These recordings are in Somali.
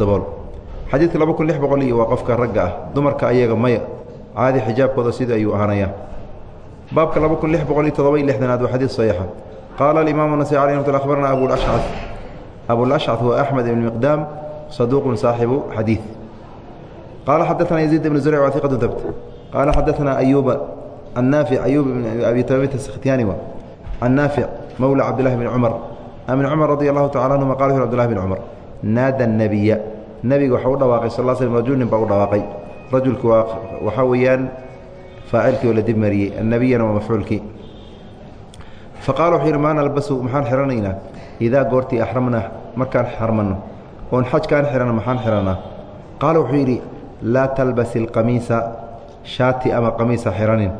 dabool. Xadiidka laba kun lix boqol iyo waa qofka ragga ah dumarka ayaga maya caadi xijaabkooda sidii ayuu ahaanaya baabka laba kun lix boqol iyo todoba iyo lixdanaad waa xadiid saxiixa. Qaala alimaamu nasai alay ramat abarna abulashca abulashcad wa axmed ibn miqdaam saduuqun saaxibu xadiid qaala xadaanaa yaziid ibnu zurc waa iqatu tabt qaala xadaanaa ayuuba annaafic ayuub ibn abi tamimta sakhtiyaaniwa can naafic cabdillahi bni cumar an cumar radi allahu tacala anhuma qala bd llahi bn cumar naada الnabiya nebiga waxau u dhawaaqay sal sl rajul baa u dhawaaqay. Rajulku waa waxaa weeyaan faacilkii oo la dib mariyey annebiyana waa mafcuulkii faqala wuxuu yidhi maa nalbasu? Maxaan xihanaynaa idaa goortii axramna markaan xarmanno. Oon xajkaan xihana maxaan xihannaa qaala wuxuu yidhi laa talbasi اlqamiisa shaati ama qamiisa xiranin.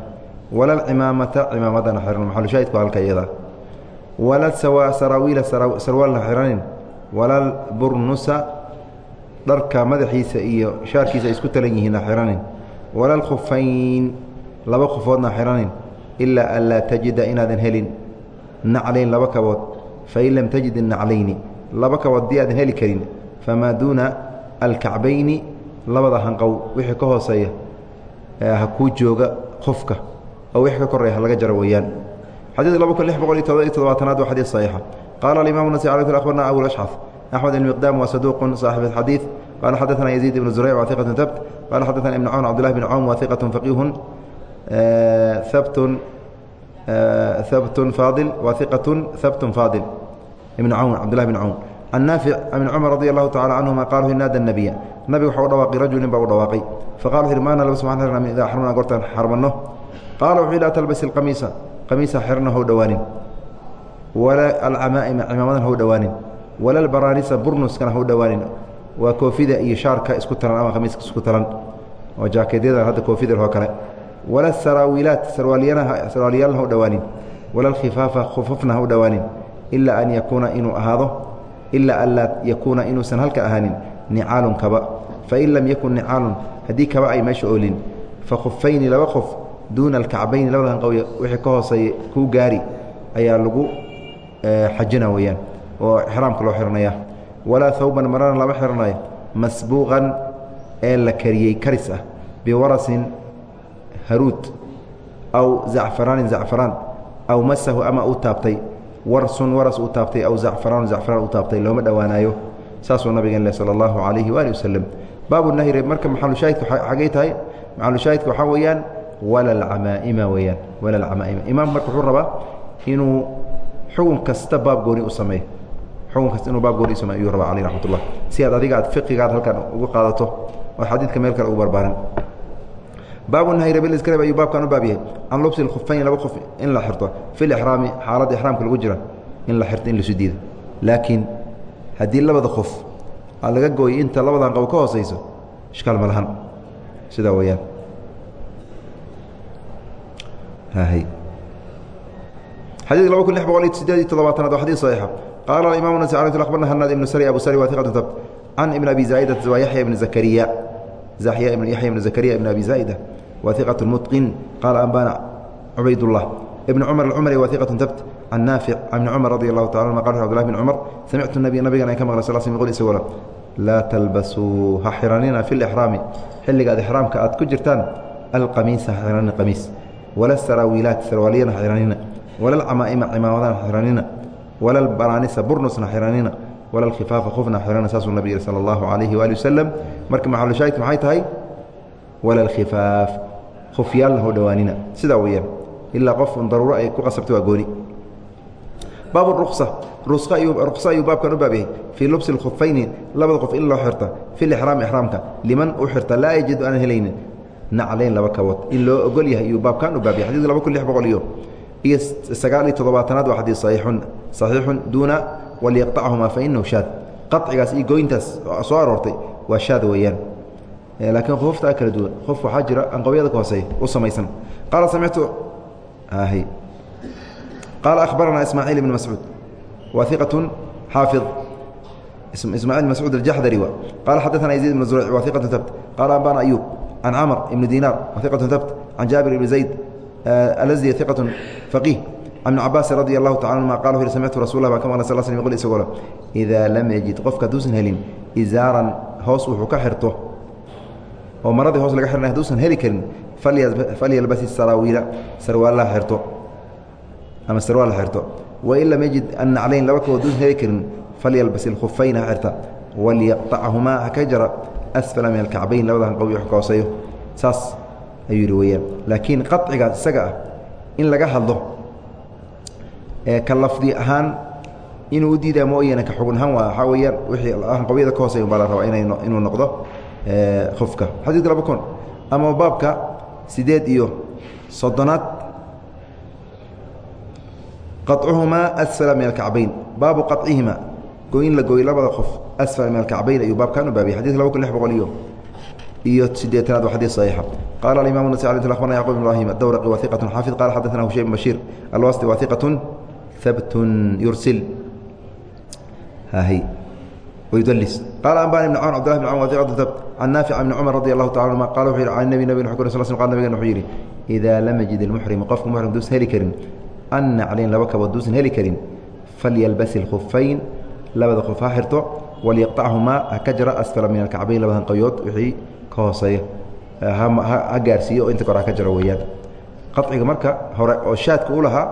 Wala alcimaamata cimaamadana xiran maxalushaahidku halka iyada wala saraawiila sarwaalna xiranin. Wala burnusa dharka madaxiisa iyo shaarkiisa ay isku talan yihiinna xiranin. Wala alkhufayn laba khufoodna xiranin ilaa an laa tajida inaadan helin naclayn laba kabood. Fain lam tajid naclayni laba kabood dii aadan heli karin famaa duuna alkacbayni labada hanqow wixii ka hooseeya ha kuu jooga qofka oo wixii ka koreeya ha laga jaro weeyaan. Xadiid laba kun lix boqol iyo todoba iyo todobaatanaad waa xadiid saxiixa. Qaala alimamu nasi alay akhbarna abu ashcaf أحمد بن مقدام وصدوق صاحب الحديث قال حدثنا يزيد بن زريع وثقة ثبت قال حدثنا ابن عون عبد الله بن عون وثقة فقيه ثبت ثبت فاضل وثقة ثبت فاضل ابن عون عبد الله بن عون عن نافع بن عمر رضي الله تعالى عنهما قالوا نادى النبي النبي وحو دواقي رجل با دواقي فقالوا هرمانا لبس معنا من إذا حرمنا قرتا حرمنه قالوا وحي لا تلبس القميص قميص حرنه دوان ولا العمائم عمامنا هو دوان walal baraanisa burnuskana hau dhowaanin waa koofida iyo shaarka isku talan ama khamiiska isku talan oo jaakeedyadan hadda koofida oo kale. Wala saraawiilaat sarwaalyaalna hau dhowaanin wala khifaafa khufafna hau dhowaanin ilaa an yakuuna inuu ahaado ilaa an laa yakuuna inuusan halka ahaanin nicaalun kaba. Fain lam yakun nicaalun haddii kaba ay meesha oolin fa khufayni laba qof duuna alkacbayni labada hanqowya wixii ka hooseeya kuu gaari ayaa lagu xajina weeyaan oo exraamka loo xihanaya walaa hawban marana lama xihanayo masbuuqan ee la kariyey karis ah biwarasin haruud aw zacfaraanin zacfaraan aw masahu ama uu taabtay. Warsun waras uu taabtay aw zacfaraanu zacfaraan uu taabtay looma dhowaanaayo saasuu nabigeen leh sala allahu calayhi waali wasalam baabu nahri marka maxalushaahidka xagay tahay? Maxalushaahidka waxaa weeyaan wala alcamaa'ima weeyaan wala alcamaa'ima imaamku marka wuxuu rabaa inuu xugun kasta baab gooni u sameeyo xukunkaas inuu baab gooni isma ayuu rabaa caleyh raxmat ullah si aad adiga aad fiqigaad halkan uga qaadato ood xadiidka meel kale ugu barbaarin. Baabu nahyi rabiliskareb ayuu baabkan u baab yahay. Can lubsi lkhufayn laba qof in la xirto. Fi lixraami xaaladda ixraamka lagu jira in la xirto in lasu diido laakiin haddii labada qof aad laga gooyo inta labadan qabo ka hooseyso ishkaal ma lahan. Sidaa weeyaan. Xadiidka laba kun lix boqol iyo sideed iyo toddobaatanaad waa xadiid saxiixa قال الإمام النسائي عليه أخبرنا هناد بن سري أبو سري وثقة ثبت عن ابن أبي زائدة ويحيى بن زكريا زحيى بن يحيى بن زكريا بن أبي زائدة وثقة متقن قال أنبانا عبيد الله ابن عمر العمري وثقة ثبت عن نافع عن عمر رضي الله تعالى عنه قال عبد الله بن عمر سمعت النبي نبينا كما قال صلى الله عليه وسلم يقول سولا لا تلبسوا ححرانين في الإحرام حل قاد إحرام كأد كجرتان القميص ححران القميص ولا السراويلات سروالين ححرانين ولا العمائم عمامات ححرانين wala albaraanisa burnusna xiranina wala alkhifaafa khufna xirana saasuu nabig yihi sala allahu calayhi waali wasalam marka maxalushaahidka maxay tahay? Wala alkhifaaf khufyaalna hoo dhowaanina sidaa weeyaan ilaa qof daruuro ay ku qasabtay waa gooni. Baabu ruqsa ruqsa ayuu baabkan u baab yahay. Fii lubsi اlkhufayni labada qof in loo xirta. Fi lixraami ixraamka. Liman u xirta laa yajidu aanan helaynin naclayn laba kabood. In loo ogol yahay ayuu baabkan u baab yahay. Xadidka laba kun lix boqol iyo iyo sagaal iyo toddobaatanaad waa xadiid saxiixun saxiixun duuna waliyaqطachumaa fainahu shaad. Qacigaas iyo goyntaas soo aroortay waa shaad weeyaan. Laakiin khuftaa kala duwan qof waxaa jira anqawyada ka hooseeya u samaysan. Qaala samictu qaala akhbaranaa ismaaciil ibn mascuud. Wa iqatun xaafid. Ismaaciil mascuud aljaxdari wa qaala xadaثana yaziid ibn zurayc wa iqatun habt qaala ambana ayuub can camr ibni dinaar wa iqatun habt can jaabir ibni zayd alazdi iqatun faqiih can ibn cabaasi radi allahu taala anuma qala wuxu samictu rasul lah baa ka maqlay sal sl qol isagoo le idaa lam yajid qofka hadduusan helin izaaran hoos wuxuu ka xirto oo maradii hoos laga xirnay haduusan heli karin falyalbasi saraawiila sarwaalaha xirto ama sarwaal xirto wain lam yajid annaclayn laba koo haduusan heli karin falyalbas ilkhufayna ha xirta walyaqطachumaa ha ka jara asfala min alkacbayn labadan qawi wax ka hooseeyo saas ayuu yidhi weeyaan laakiin qacigaas isaga ah in laga hadlo. Ka lafdi ahaan inuu u diidaa mooyane ka xugun ahaan waa waxaa weeyaan wixii qawyada ka hooseeya baa la rabaa inuu noqdo qofka xadiidka laba kun ama baabka sideed iyo soddonaad. Qaطcuhumaa asfala min alkacbayn. Baabu qaطcihima goyn la gooy labada qof asfala min alkacbayn ayuu baabkan u baabiyay xadidka laba kun lix boqol iyo iyo sideetanaad waa xadii saxiixa. Qala alimamu nas xbana yacqub bn ibrahim adowraqi wa iqatun xaafid. Qala xadana hushey bn bashiir alwasdi wa iqatun habtun yursil ydlis qaala anbani bn cawn cbdlah bn cawn wahiqatu habt can naafic bni cumar radi allahu tacala anuma qala wuxuu yihi can nebi nabig xukun sal sl qala nabigen wuxuu yidhi idaa lam yajid ilmuxrimu qofku muxrim duusan heli karin. Anna calayn laba kabood duusan heli karin. Falyalbas ilkhufayn labada khuf ha xirto walyaqtachumaa ha ka jara asfala min alkacbayn labadan qayood wixii ka hooseeya ha gaarsiiyo oo inta kor ka jaro weeyaan. Qaطciga marka hore oo shaadka u lahaa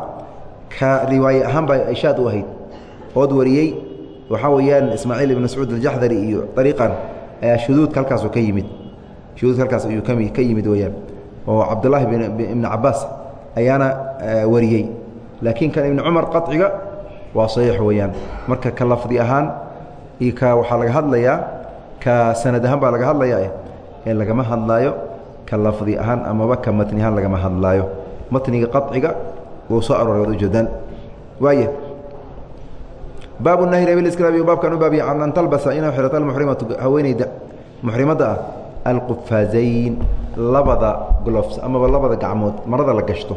ka riwaaye ahaan baa shaad u ahayd. Ood wariyey waxaa weeyaan ismaaciil ibn mascuud aljaxdari iyo ariiqan ayaa shuduudka halkaasu ka yimid. Shuduudka halkaas ayuu ka yimid weeyaan. Oo cabdullaahi ibni cabaas ayaana wariyey. Laakiin kan ibni cumar qaciga waa saxiix weeyaan. Marka ka lafdi ahaan iyo ka waxaa laga hadlayaa ka sanad ahaan baa laga hadlayaa ee lagama hadlaayo ka lafdi ahaan amaba ka matni ahaan lagama hadlaayo. Matniga qaciga wuu soo arooray ujeedaan waaya baabu nahyi rebilskraabi baabkan u baabiya can an talbasa inay xirato almuxrimatu haweeneyda. Muxrimadda ah alqufaazayn labada glofs amaba labada gacmood marada la gashto.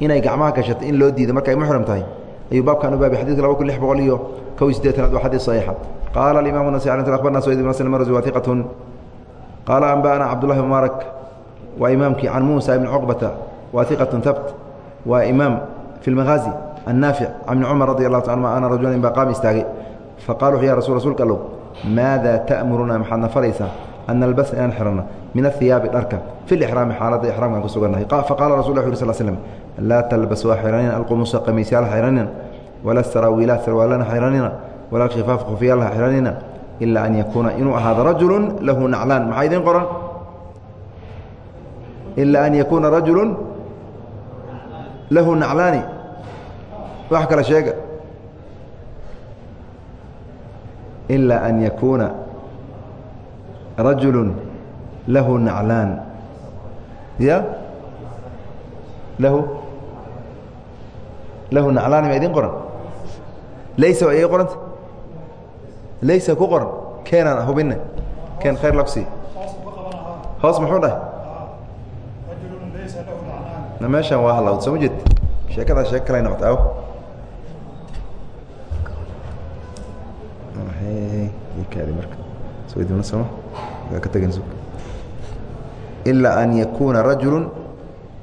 Inay gacmaha gashato in loo diido marka ay muxrim tahay ayuu baabkan u baabiya xadidka laba kun lix boqol iyo kow iyo siddeetanaad waa xadiis saxiixa qaala alimamu nasi alint akhbarna sayd ibn aslam marzi wathiqatun qaala anba'ana cabdullahi mubaarak waa imaamkii can muusa ibni cuqbata waa iqatun habt waa imaam fi lmakhaazi annaafic can bni cumar radi allahu ta anuma ana rajulan inbaqaam istaagay faqala wuxuu ya rasul rasuulka allow maada ta'muruna maxaadna faraysaa an nalbas inaan xirano min ahiyaabi dharka fi lixraami xaaladda ixraamkaan ku sugannahay faqala rasul uu yh sl slm laa talbasuu ha xihranina alqumuusa qamiisyaal ha xihranina wala saraawiilaad sarwaalana ha xihranina wala alkhifaaf khufyaalha ha xihranina ilaa an yakuuna inuu ahaado rajulu lahu naclaan maxaa idin qoran ilaa an yakuuna rajulu lahu naclaani wax kale sheega ilaa an yakuuna rajulu lahu naclaan ya lahu lahu naclaani ma idin qoran laysa waa ii qoranta laysa ku qoran keenaan hubine keen khayr lagsi hoos muxuu dhahay meeshaan waa halawd soo ma jeed sheekadaa sheeg kalay noqota aw ilaa an yakuuna rajulu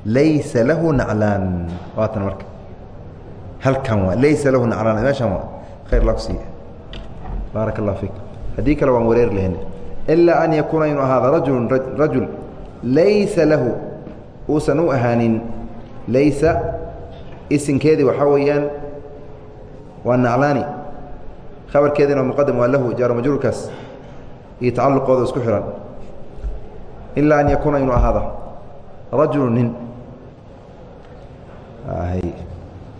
laysa lahu naclaan waatan marka halkan waa laysa lahu naclaan meeshan waa khayr laa ku siiya baaraka allah fiik haddii kale waan wareeri lahayn ilaa an yakuuna inuu ahaada rajulu rajul. Laysa lahu. Uusan u ahaanin. Laysa. Isinkeedii waxaa weeyaan waa naclaani. Khabarkeedina muqadam waa lahu jaaro majruurkaas. Iyo tacalluqooda isku xihan ilaa an yakuuna inuu ahaada rajulu nin.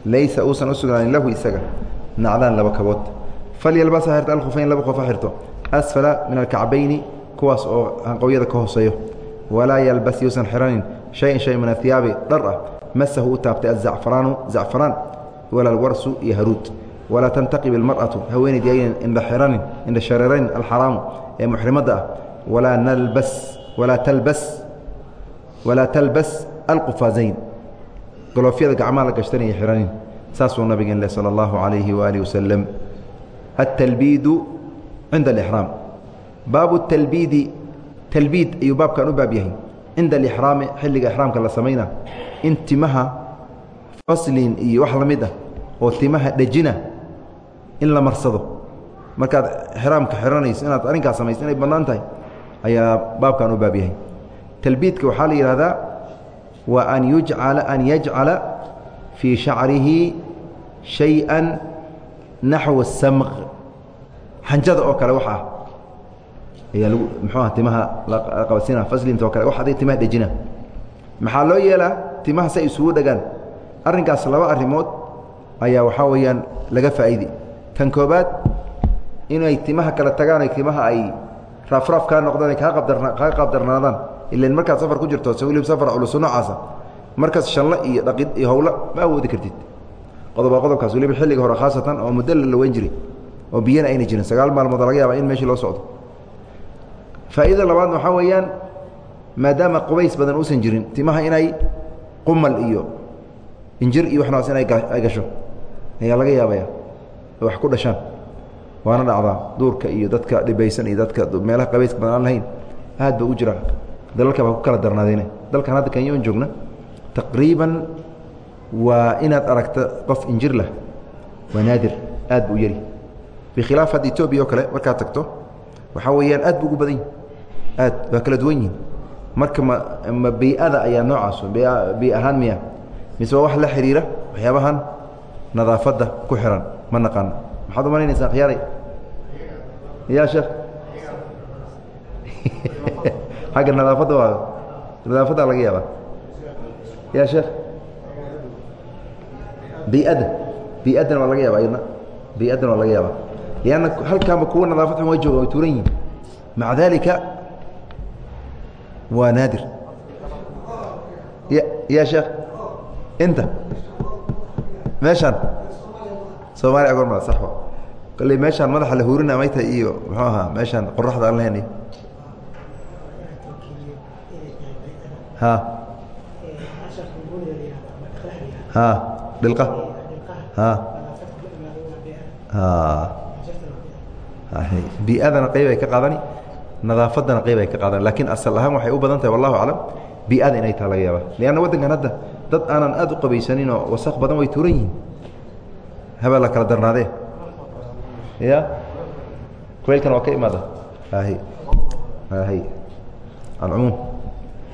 Laysa uusan u lahu isaga. Naclaan laba kabood falyalbas ha xirto alkhufayn laba qof ha xirto. Asfala min alkacbayni kuwaas oo hanqowyada ka hooseeyo. Walaa yalbas yuusan xiranin shayan shay min athiyaabi dhar ah. Masahu u taabtay azacfaraanu zacfaraan wala alwarsu iyo haruud. Walaa tantaqib ilmar'atu haweenayd aynan indha xiranin indha shareerayn alxaraamu ee muxrimadda ah. Walaa nalbas walaa talbas walaa talbas alqufaazayn golofyada gacmaha la gashtanaya xiranin saasuu nabigeen sala allahu calayhi waaalih wasalam altalbiidu cinda alixraam baabu talbiidi talbiid ayuu baabkan u baab yahay cinda alixraami xilliga ixraamka la samayna in timaha faslin iyo wax la mid ah oo timaha dhejina in la marsado markaad xraamka xiranayso inaad arrinkaas samayso inay bannaan tahay ayaa baabkan u baab yahay talbiidka waxaa la yidhahdaa wa an yujcala an yajcala fii shacrihi shayئa naxwa الsamq xanjada oo kale wax ah ayaa lagu muxuuha timaha la qabadsiina faslinta oo kale wax aday timaha dhejina maxaa loo yeelaa timaha say isugu dhagaan? Arrinkaas laba arrimood ayaa waxaa weeyaan laga faa'iidi. Tan koobaad inay timaha kala tagaan timaha ay raafraaf kaa noqdaan ay kaa qaabdarnaadaan ilan markaad safar ku jirto se weliba safar culuso noocaasa markaas shanlo iyo dhaqid iyo howlo ma awoodi kartid qodoba qodobkaas weliba xilliga hore khaasatan oo muddo la laweyn jiray oo biyana ayna jirin. Sagaal maalmood laga yaaba in meeshii loo socdo. Faa'iidada labaadna waxaa weeyaan maadaama qubays badan uusan jirin timaha inay qumal iyo injir iyo waxnaas inay ay gasho ayaa laga yaabaya oo wax ku dhashaan. Waana dhacdaa duurka iyo dadka dhibaysan iyo dadka meelaha qabayska badan aan lahayn aad ba u jira dalalka baa ku kala darnaadeyne dalkan hadda kenya on joogna taqriiban waa inaad aragta qof injir lah waa naadir aad bu u yari. Bikhilaaf hadda etoobiya oo kale markaad tagto waxaa weeyaan aad bu ugu badan yihiin aad waa kala duwan yihiin marka ma ma bii'ada ayaa noocaas bi ahaan miya mise waa wax la xidhiira waxyaabahan nadaafadda ku xiran ma naqaano maxaad umalaynaysaa khiyaaray? Ya sheekh. Xagga nadaafadda waa nadaafadda laga yaaba ya sheekh bii'adda bii'addana waa laga yaaba ayadna. Bii'addana waa laga yaaba lianna halkaanba kuwa nadaafad xun way jooga way tuuran yihiin maca dalika waa naadir. Ya sheekh inta. Meeshaan. Soomaliya gorma sax kolley meeshaan madaxa la huurina may tahay iyo muxuu ahaa meeshaan qoraxda aan lahayn ha ha bii'adana qayb ay ka qaadani nadaafaddana qayb ay ka qaadani. Lakiin asal ahaan waxay u badan tahay wallahu aclam bii'ada inay taha laga yaaba lianna waddankan hadda dad aanan aad u qabaysanin oo wasaq badan way tuuran yihiin habaa la kala darnaadee ya kuleylkan waa ka imaada. Ahi. Ahi. Alcumuum.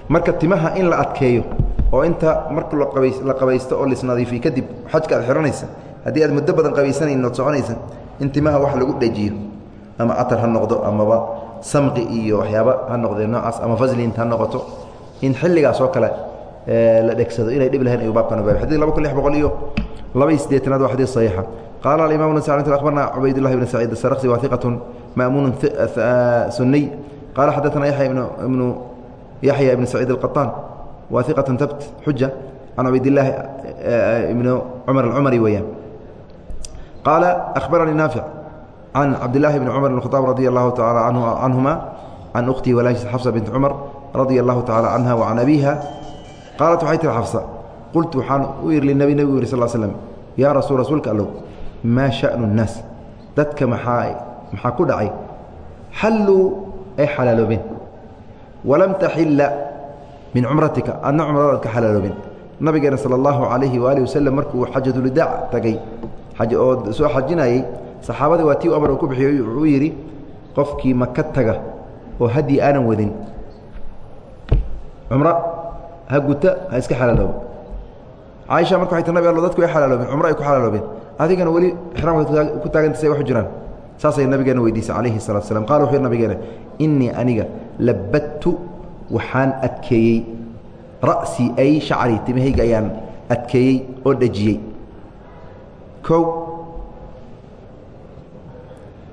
Marka timaha in la adkeeyo oo inta marka la qabaysto oo laisnadiifiyo kadib xajka aad xihanaysa haddii aad muddo badan qabaysanayn ood soconaysa in timaha wax lagu dhejiyo. Ama catar ha noqdo amaba samqi iyo waxyaaba ha noqdee noocaas ama faslint ha noqoto. In xilligaas oo kale la dhegsado inay dhib lahayn ayuu baabkan ubaabay xadid laba kun lix boqol iyo laba iyo siddeetanaad waa xadiid saxiixa. Qaala alimaam bn sacd akhbarna cubaydullahi bn saciid asarqsi waa iqatun ma'muun suniy qaala xadaثana yaxya ibnu yaxya ibn saciid alqaطaan waa iqatun tabt xuja can cubaydillaahi ibnu cumar alcumari weeyaan qaala akhbaranii naafic can cabdillaahi bni cumar bn khaaab radi allahu tacaala canhuma can ukhtihi walaashis xafsa bint cumar radia allahu tacala canha wa can abiiha qaalat waxay tihi xafsa qultu waxaan u iri linabi nebigu yiri sal slm yaa rasuul rasuulka allow maa sha'nu nnaas dadka maxaa maxaa ku dhacay? Xalluu ay xalaaloobeen walam taxilla min cumratika adna cumradaad ka xalaaloobeen nabigeena sala allahu calayhi waaalih wasalam markuu xajatulidaac tagay oo soo xajinayey saxaabadii waa tii u amar uu ku bixiyey wuxuu yidhi qofkii maka taga oo haddii aanan wadin cumro ha guta ha iska xalaalooba caaisha marka waxay ti nabi allo dadku way xalaaloobeen cumro ay ku xalaaloobeen adigana weli ixraamka ku taaganta say waxu jiraan. Saasay nabigeena weydiisay calayhi salatu slam qala wuxuu yidhi nabigeena innii aniga labadtu waxaan adkeeyey ra'sii ay shacrii timahayga ayaan adkeeyey oo dhejiyey kow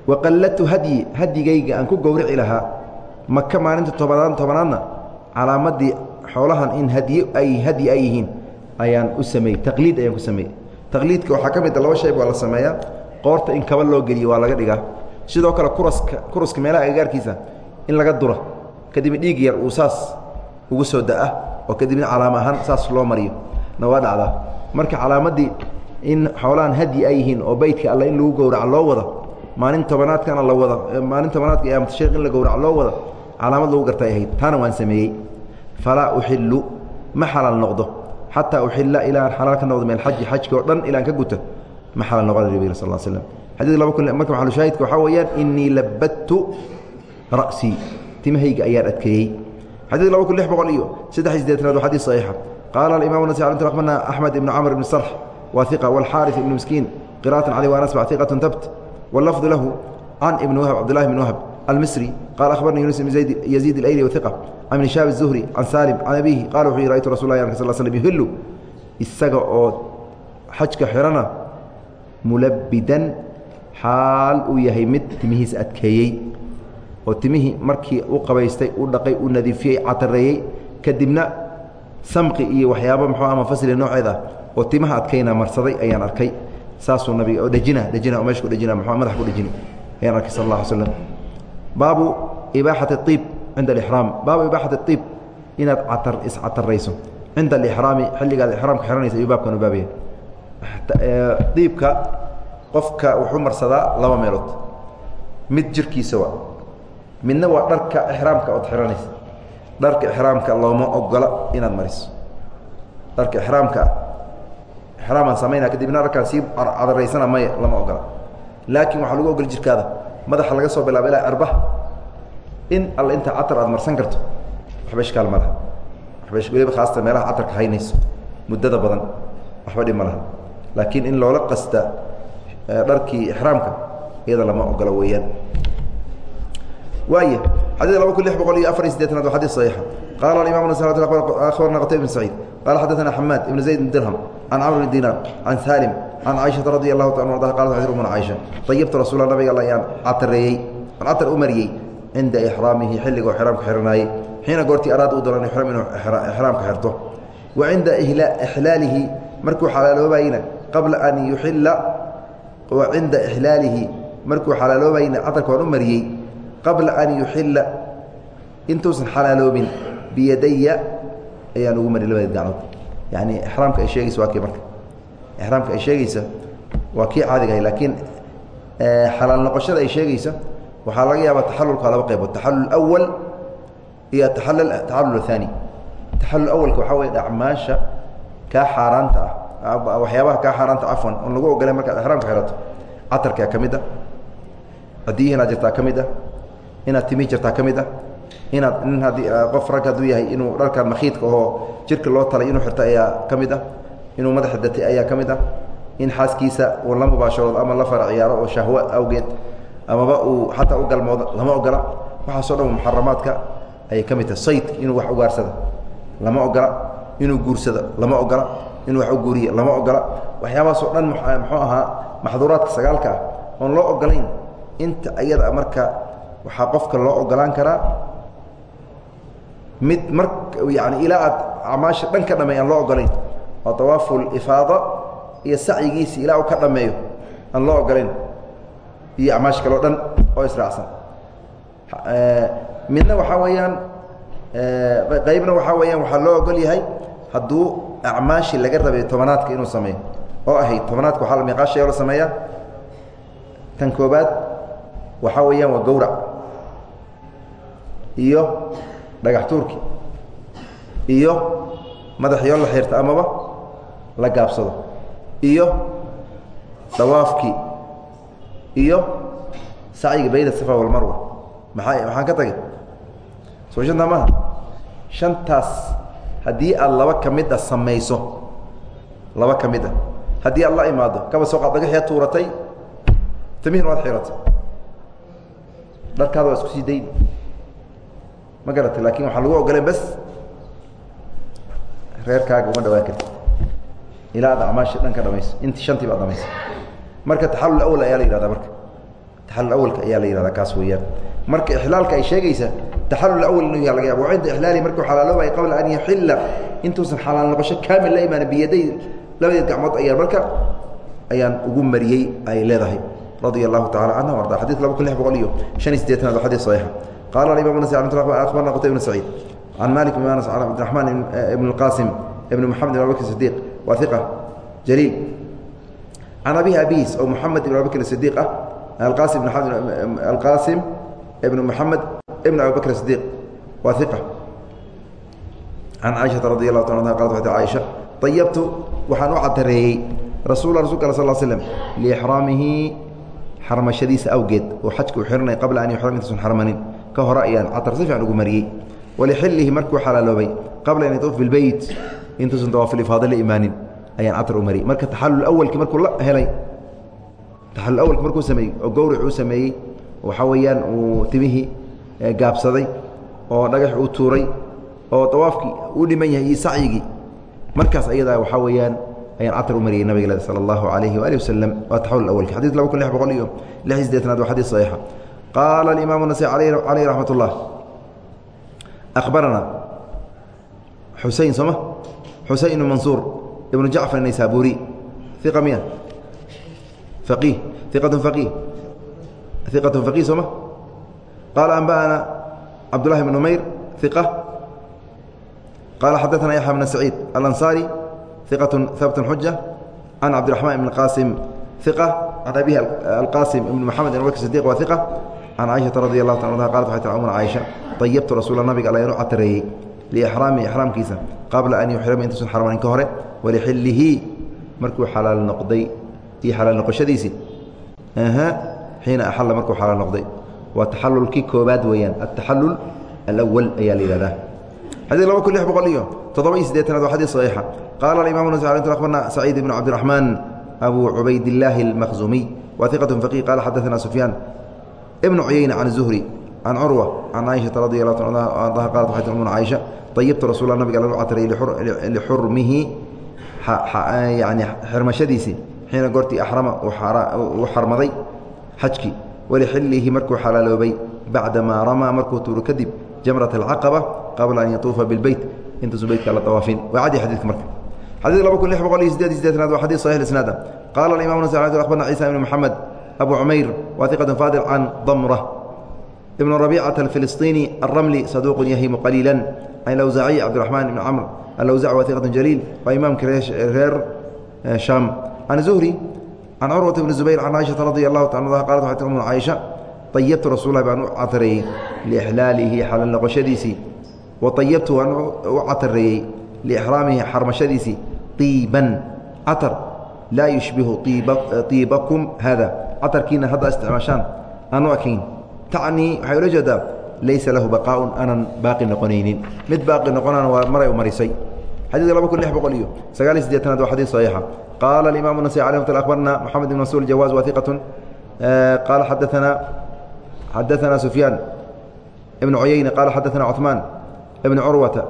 waqalladtu hadyi hadyigayga aan ku gowrici lahaa maka maalinta tobanaad tobanaadna calaamadii xoolahan in hadyi ay hadyi ay yihiin ayaan u sameeyey taqliid ayaan ku sameeyey. Taqliidka waxaa ka mid a laba shayb waa la sameeyaa. Qoorta in kaba loo geliyo waa laga dhigaa. Sidoo kale kuraska kuraska meelaha agagaarkiisa in laga dura kadibna dhiig yar uu saas ugu soo da'a oo kadibna calaam ahaan saas loo mariyo. Na waa dhacdaa marka calaamadii in xoolahan hadyi ay yihiin oo beytka alle in lagu gowraco loo wada maalin tobanaadkana la wada maalin tobanaadka iyaamatasheiq in la gowraco loo wada calaamad lagu gartay ahayd. Taana waan sameeyey. Falaa uxilu ma xalaal noqdo. Xataa uxila ilaan xalaal ka noqdo min alxaji xajka oo dhan ilaan ka guta ma xalaal noqon nabi sal l slm xadid laba kun marka maxalushaahidka waxaa weeyaan inii labadtu ra'sii timahayga ayaan adkeeyey. Xadii laba kun lix boqol iyo saddex sideetanaad wa xadii saxiixa. Qaala alimam nasai nt akhbarna axmed ibn camr ibn sarx wa iqa walxaari ibn miskiin qira'atan calay waanasba iqatun tabt wallafdu lahu can ibn wahab cabdillahi ibn wahab almisri. Qaala akhbarna yunus ibn yaziid alayli waiqa can ibn shaab zuhri can saalim can abiihi qala wuxuu yih raytu rasul lah sal slm yuhillu isaga oo xajka xihana mulabbidan xaal uu yahay mid timihiis adkeeyey oo timihii markii u qabaystay u dhaqay u nadiifiyey catareeyey kadibna samqi iyo waxyaaba muxuu ama fasli nooceed ah oo timaha adkayna marsaday ayaan arkay. Saasuu nabiga oo dhejina dhejina oo meesha ku dhejina mxu madax ku dhejini ayaan arkay sal allah alay slam baabu ibaaxati اiib cinda alixraam baabu ibaaxati اiib inaad catar iscatarayso cinda alixraami xilligaad ixraamka xihanaysa ayuu baabkan u baabaya diibka qofka wuxuu marsadaa laba meelood. Mid jirkiisa waa midna waa dharka exraamka ood xihanaysa dharka exraamka looma ogola inaad mariso. Dharka exraamka ah exraamaan samaynaa kadibna dharkaan sii cadaraysana maya lama ogola laakiin waxaa lagu ogol jirkaada madaxa laga soo bilaaba ilaa arbaha in alla inta catar aad marsan karto waxba ishkaal ma laha. Waxba weliba khaasatan meelaha catarka haynayso muddada badan waxba dhib ma laha. Laakiin in loola qasta dharkii exraamka iyada lama ogola weeyaan waay xadيث laba kun لix boqol iyo afar iyo sideetanaad wa xadيث صaيixa qala imam abarna qtay بn سacيid qala xadaثna xamaad ibn zayd bn dirham can camr bn dinar can salim can caiشhaةa radi الlahu ta arda qala xadيث umna caiشha طayibtu rasuula nabiga all ayaan catareeyey an catar u mariyey cinda ixraamihi xilligoo xraamka xiranaayey xiina goortii araada u dolan inuu exraamka xirto wa cinda ixlaalihi markuu xalaaloobayna qabla an yuxila wa cinda ixlaalihi markuu xalaaloobayna catarka waan u mariyey qabla an yuxila intuusan xalaaloobin biyadaya ayaan ugu mari labada gacnood yani exraamka ay sheegaysa waa kii marka. Exraamka ay sheegaysa waa kii caadigahay laakiin xalaal noqoshada ay sheegaysa waxaa laga yaabaa taxalulka laba qaybood. Taxalul awal iyo taxalul aani taxalul awalka waxaa wey acmaasha kaa xaaraanta ah. Waxyaabaha kaa xaaraanta cafwan oon lagu ogolen markaad exraamka xirato catarkaa ka mid cadiyihi inaad jirtaa ka mid inaad timi jirtaa ka mid ah inaad nin haddii qof rag hadduu yahay inuu dharkan makhiidka oo jirka loo talay inuu xirto ayaa ka mid ah inuu madaxa datay ayaa ka mid ah in xaaskiisa uu la mubaasharoodo ama la fara ciyaaro oo shahwo awgeed amaba uu xataa u galmoodo lama ogola. Waxaasoo dhan muxaramaadka ayay ka mid tahay. Saydk inuu wax ugaarsada lama ogola. Inuu guursado lama ogola. Inuu wax u guuriyo lama ogola. Waxyaabahaasoo dhan muxuu ahaa maxduuraadka sagaalka ah oon loo ogolayn inta ayada marka waxaa qofka loo ogolaan karaa mid mar yani ilaa aad acmaasha dhan ka dhameey aan loo ogolayn waa awaafu ifaada iyo sacyigiisi ilaa uu ka dhameeyo aan loo ogolayn iyo acmaasha kaleo dhan oo israacsan. Midna waxaa weeyaan qaybna waxaa weeyaan waxaa loo ogol yahay hadduu acmaashii laga rabay tobanaadka inuu sameeyo. Oo ahayd tobanaadka waxaa miqaashayoo la sameeyaa. Tan koobaad waxaa weeyaan waa gawrac iyo dhagax tuurki iyo madaxyoo la xirta amaba la gaabsado iyo dawaafkii iyo sacyiga bayna safa walmarwa maxaa maxaan ka tagay? Soo shantaa maaha? Shantaas haddii aad laba ka mid laba ka mid a imaado kaba soo qaad dhagaxyaa tuuratay tamihna waad xiratay dharkaada waa isku sii dayn ma garatay laakiin waxaa lagu ogoleen bas reerkaaga uma dhawaan karti ilaa ad acmaasha dhan ka dhamayso inti shantiiba ad dhamaysa marka taxalul awal ayaa la yihahdaa marka. Taxalul awalka ayaa la yihahdaa kaas weeyaan. Marka ixlaalka ay sheegaysa taxalul awal inuu yaha laga yaba wa cinda ixlaali markuu xalaaloobaya qabla an yaxila intuusan xalaal noqosho kaamil la imaana biyaday labadeed gacmood ayaan marka ayaan ugu mariyey ay leedahay. Radia allahu tacala canha arda. Xadid laba kun lix boqol iyo shan iyo sideetanaad waa xadid saxiixa qala aimam nas abarna qutay bn saciid can malik bn anas an cabdiraxmaan ibn اlqasim ibn moxamed ibn abubakr sidiq waa iqa jaliil can abihi abiis oo moxamed ibn abubakr sidiq ah alqasim ibn moxamed ibn abubakr sidiq waa iqa can caiشhaa radi allahu ta qalat waxay caaisha ayabtu waxaan u catareeyey rasuula rasulka al sal slm liixraamihi xarmashadiisa awgeed oo xajka u xihanay qabla an yuxram intuusan xarmanin ka hore ayaan catar si fiican ugu mariyey. Walixillihi markuu xalaaloobay qabla an yatuuf bilbeyt intuusan dawaafilifaado la imaanin ayaan catar u mariyey. Marka taxallul awalkii markuu la helay taxallul awalki markuu sameeyey oo gowric uu sameeyey waxaa weeyaan uu timihii gaabsaday oo dhagax uu tuuray oo dawaafkii uu dhiman yahay iyo sacyigii. Markaas ayadaa waxaa weeyaan ayaan catar u mariyey nabiga sala allahu alayhi waali wasalam waa taxawul awalki xadis laba kun lix boqol iyo lix iyo sideetanaad waa xadiis saxiixa qaala alimaamu nasai caleyh raxmat ullah akhbarana xusein sooma xusein ibnu mansuur ibnu jacfar naysaburi iqa miya faqiih iqatun faqiih iqatun faqiih sooma qaala anba'ana cabdullahi bn numayr iqa qaala xadaثana yaxya bna saciid alansaari iqaة habt xuja can cabdiraxmaan ibn qaasim iqa can abihi alqaasim ibn moxamed ibn bakr sidiq waa iqa can caaishata radi allahu ta anha qalat waxay tir umna caaisha ayabtu rasuula nabiga alla inu catareeyey liixraami ixraamkiisa qabla an yuxrima intuusan xarmanin ka hore walixillihi markuu xalaal noqday iyo xalaal noqoshadiisii xiina axalla markuu xalaal noqday waa taxalulkii koobaad weeyaan ataxalul alawal ayaa la yihahdaa xadii laba kun lix boqol iyo toddoba iyo siddeetanaad waa xadiis saxiixa qaala alimamu nas akhbarna saciid ibnu cabdiraxmaan abu cubaydillaahi almakhzumiy wa iqatun faqih qaala xadaثana sufyaan ibnu cuyeyna can zuhri can curwa can caaishata radi ta anha qalat waxay tir umuna caaisha ayibtu nabiga lagu catarayey lixurmihi yani xirmashadiisii xiina goortii axrama uu xarmaday xajkii walixillihi markuu xalaaloobay bacdamaa ramaa markuu tuuro kadib jamrat alcaqaba qabla an yatuufa bilbeyt intuusan beytka la dawaafin waa cadi xadidka marka. Xadid laba kun lix boqol iyo sideed iyo sideetanaad waa xadis saxix isnaada qaala alimam nas akhbarna ciisa ibn abu cumayr waa iqatun faadil can damra ibn rabicata alfilistiini alramli saduuqun yahimu qaliila can awsaaciy cabdiraxmaan ibn camr alawsaci waa iqatun jaliil waa imaamka reer shaam can zuhri can curwata bni zubayr can caaishata radi allahu ta qalat waxay tir umuna caaisha ayabtu rasuulahi baan u catareeyey liixlaalihi xalaal noqoshadiisii wa ayabtu waan u catareeyey liixraamihi xarmashadiisii iiban catar laa yushbihu iibakum haada catarkiina hadda isticmaashaan aan u ekayn tacnii waxay ula jeedaa laysa lahu baqaaun aanan baaqi noqonaynin. Mid baaqi noqonaan waa maray u marisay. Xadidka laba kun lix boqol iyo sagaaliy sideetanaad waa xadiis saxiixa qaala alimamu nasai alih mtl abarna moxamed ibn masuul jawaaz waa iqatun qaala xadaanaa xadaanaa sufyaan ibn cuyeyne qaala xadaanaa cuثmaan ibn curwata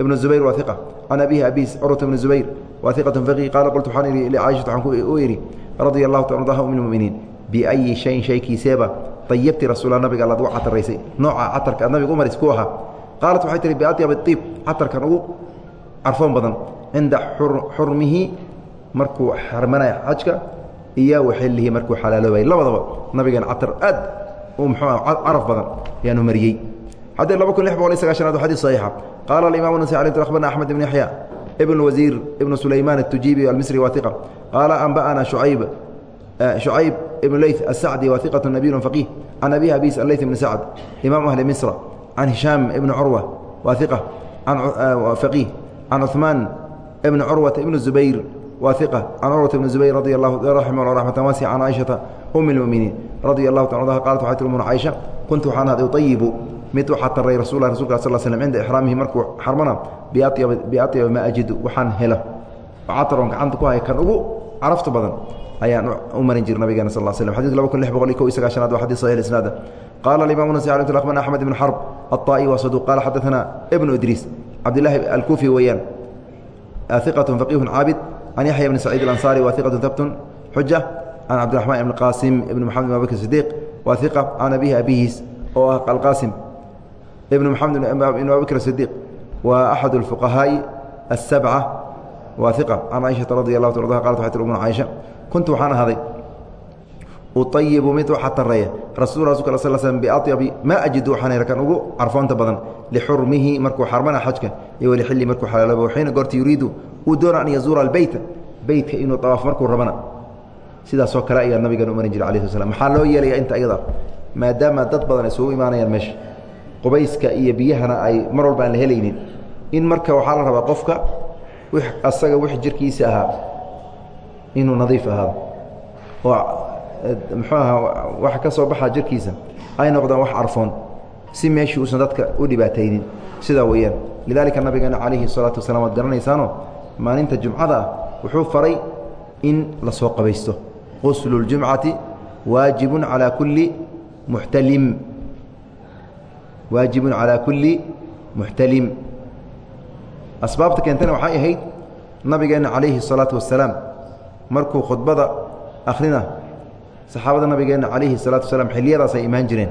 ibn zubayr waa iqa can abihi abiis curwata ibn zubayr waa iqatun faqih qaala qultu waxaan ihi caaishata waxaan u idhi radia allahu ta ardaha um اlmuminiin biayi shayin shaykiiseeba ayabti rasuula nabiga alaad uga cataraysay nooca catarka aad nabiga umaris ku ahaa qaalat waxay tihi biadyab iib catarkan ugu carfoon badan cinda xurmihi markuu xarmanaya xajka iyo waxilihi markuu xalaaloobay labadaba nabigan catar aad mucaraf badan ayaanu mariyey xadii laba kun lix boqol iyo sagaashanaad xadii saxiixa qaala alimamu nasa ali akhbarna axmed ibn yaxya ibn wasiir ibn sulaymaan atujiibi almisri waatiqa qaala anba'ana shucayb shucayb ibn leyth asacdi wa iqatu nabiyun faqih can abihi abis aleyth ibn sacd imam ahli misra can hishaam ibn curwa wa iqa faqih can cuثmaan ibn curwata ibn zubayr wa iqa can curwata ibn zubayr radi allahu raximah raxmatan waasica can caaishata um اlmuminiin radi allahu ta anha qalat waxay tir umuna caaisha kuntu waxaan ahaday uطayibu mid u xataray rasul rasulka sal slm cinda ixraamihi markuu xarmana biaطyaba maa ajidu waxaan helo oo cataroon gacanta ku haya kan ugu carafta badan ayaan u marin jir nabigeena sal slm xadidka laba kun lix boqol iyo ko iyo sagaashanaad waa xadis saxix isnaada qaala alimamu nasi alay akhbarna axmed ibn xarb aلطaa'i wa saduq qaala xadaثana ibnu idriis cabdillahi alkufi weeyaan iqatun faqihun caabid can yaxya bni saciid alansaari wa iqatun habtun xuja can cabdiraxmaan ibn qaasim ibn moxamed ibn abubakr sidiiq wa iqa can abihi abihiis oo ah alqaasim ibn moxamed ibn abubakr sidiiq wa axad اlfuqahaa'i asabca wa iqa can caaishata radi allahu ta arda qalat waxay tir umuna caaisha kuntu waxaan ahaday uayibu mid u xatareeya rasul rasulka sl slm biaطyabi maa ajidu waxaan hela kan ugu carfoonta badan lixurmihi markuu xarmana xajka iyo walixilli markuu xalaalooba xiina goorta yuriidu uu doona an yazuura albeyta beytka inuu awaaf markuu rabana sidaasoo kale ayaa nabigan u marin jira ala sl maxaa loo yeelaya inta iyada maadaama dad badan isugu imaanayaan meesha qubayska iyo biyahana ay mar walba aan la helaynin in marka waxaa la rabaa qofka asaga wix jirkiisa ahaa inuu nadiif ahaado oo muxuu ahaa waxa ka soo baxaa jirkiisa ay noqdaan wax arfoon si meeshii uusan dadka u dhibaataynin sidaa weeyaan lidaalika nabigeena calayhi salaatu wasalaam waad garanaysaano maalinta jumcada ah wuxuu faray in la soo qabaysto quslu اljumcati waajibun calaa kulli muxtalim waajibun calaa kulli muxtalim asbaabta keentana waxay ahayd nabigeenna calayhi الsalaatu wasalaam markuu khudbada akhrina saxaabada nabigeenna calayhi الsalaatu wasalaam xilliyadaas ay imaan jireen.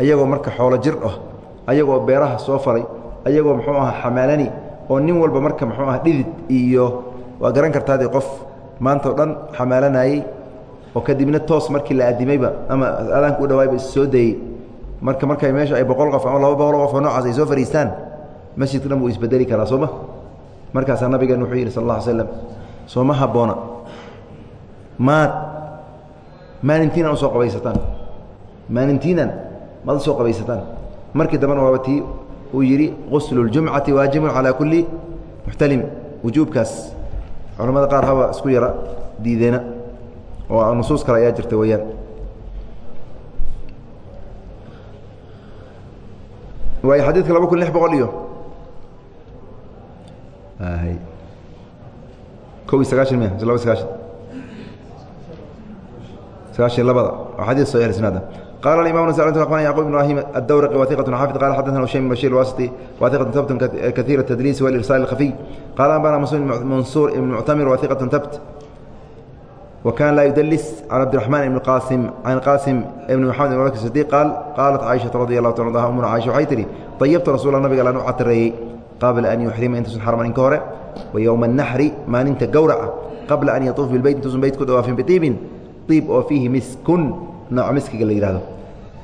Ayagoo marka xoolo jir ah ayagoo beeraha soo falay ayagoo muxuu aha xamaalani oo nin walba marka muxuu aha dhidid iyo waa garan kartaadii qof maanta o dhan xamaalanayey oo kadibna toos markii la adimayba ama adaanka u dhawaayba soo dayey. Marka markay meesha ay boqol qof ama laba boqol qof oo noocaas ay soo fadhiistaan masjidka dhan wuu isbedeli karaa sooma markaasaa nabigeen wuxuu yidhi sal alla ly slam sooma habboona maad. Maalintiinan u soo qabaysataan. Maalintiinan maad u soo qabaysataan. Markii dambena waaba tii uu yidhi quslu waajibun calaa kulli muxtalim. Wujuubkaas culamada qaar haba isku yara diideena oo nusuus kale ayaa jirta weeyaan. Waayo xadiidka laba kun lix boqol iyo ko iyo sagaashan mise laba sagaashan sagaashan labada waa xadiid saxiix isnaada قال الإمام نسائي أخبرنا يعقوب بن إبراهيم الدورقي وثيقة حافظ قال حدثنا هشيم بن بشير الواسطي وثيقة ثبت كثير التدليس والإرسال الخفي قال أنبانا منصور بن معتمر وثيقة ثبت وكان لا يدلس عن عبد الرحمن بن القاسم عن القاسم بن محمد بن بكر الصديق قال قالت عائشة رضي الله تعالى عنها أمنا عائشة waxay tihi طيبت رسول الله نبga u catirayey qabla an yuxrima intuusan xarman inka hore ويوم النحri maalinta gowraca qabla an yطuuf biاlbeyt intuusan beyt ku dawaafin biطiibin iib oo fiihi miskun nooc miskiga la yihahdo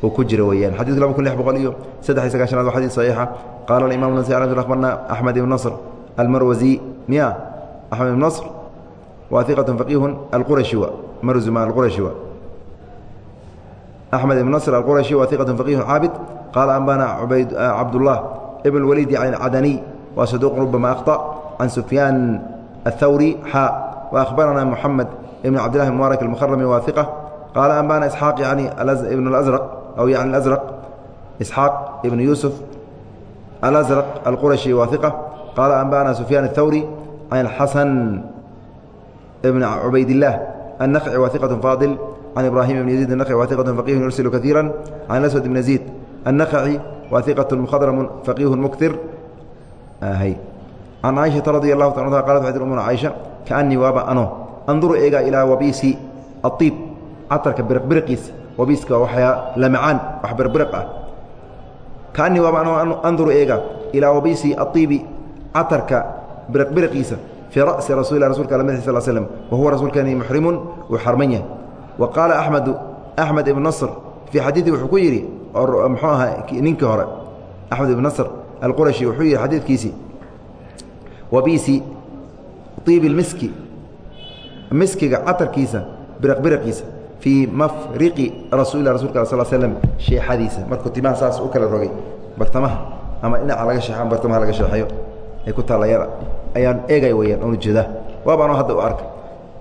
uu ku jira weyaan xadidku laba kun lix boqol iyo saddex iyo sagaashanaad wa xadid saxiixa qaala alimam nasi abarna axmed ibn nasr almarwasi miya axmed ibn nasr waa iqatun faqiihun alqurashiwa marzuma alqurashiwa axmed ibn nasr alqurashi waa iqatun faqiihun caabid qaala anbana cabdullah ibn waliid cadaniy waa saduuqun rubama akhطa can sufyaan athawri xa waahbarana moxamed بن عبد الله المبارك المخرم واثقة قال أنبانا إسحاق يعني ابن الأزرق أو يعني الأزرق إسحاق ابن يوسف الأزرق القرشي واثقة قال أنبانا سفيان الثوري عن الحسن ابن عبيد الله النخعي واثقة فاضل عن إبراهيم بن يزيد النخعي واثقة فقيه يرسل كثيرا عن الأسود بن يزيد النخعي واثقة مخضرم فقيه مكثر آهي عن عائشة رضي الله تعالى عنها قالت وحيد الأمور عائشة كأني وابا أنو انظر anduru eega ilaa wabiisi aiib catarka biriqbiriqiisa wabiiska waa waxyaa lamacaan wax biriqbiriq ah. Kaanii waaba anuu anduru eega ilaa wabiisi aiibi catarka biriqbiriqiisa fii ra'si rasuuli lah rsulka ala madaxi sal slm wa huwa rasuulkeeni muxrimun uu xarman yahay. Wa qaala axmedu axmed ibnu nasr fii xadiidii wuxuu ku yidhi muxuu ahaa ninkii hore axmed ibnu nasr alqurashi wuxuu yidhi xadiidkiisii wabiisi iibi lmiski miskiga catarkiisa biriqbiriqiisa fii mafriqi rasuulilah rasulka sal slm sheexadiisa. Markuu timaha saas u kala rogay bartamaha ama dhinaca laga sheexo ama bartamaha laga sheexeeyo ay ku taalayaan ayaan eegay weyaan oonu jeedaa. Waaba anoo hadda u arkay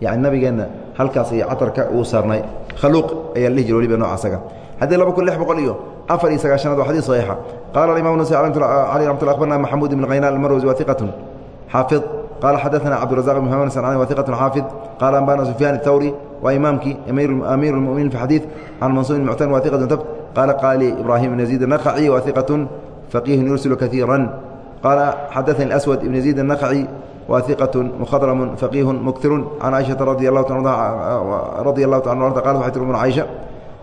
yacni nabigeenna halkaas iyo catarka uu saarnay. Khaluuq ayaa la dhihi jira weliba nooca saga haddii laba kun lix boqol iyo afar iyo sagaashanaad waa xadiis saxiixa. Qaala alimaam nasi cali ramat lla abarna maxamuud ibn khaynaan almarwasi wa iqatun xaafid قال حدثنا عبد الرزاق بن محمد الصنعاني وثقة حافظ قال أنبانا سفيان الثوري وإمامك أمير أمير المؤمنين في حديث عن منصور المعتن وثقة ثبت قال قال إبراهيم بن يزيد النخعي وثقة فقيه يرسل كثيرا قال حدثني الأسود بن يزيد النخعي وثقة مخضرم فقيه مكثر عن عائشة رضي الله تعالى رضي الله تعالى عنها قالت waxay tiri من عائشة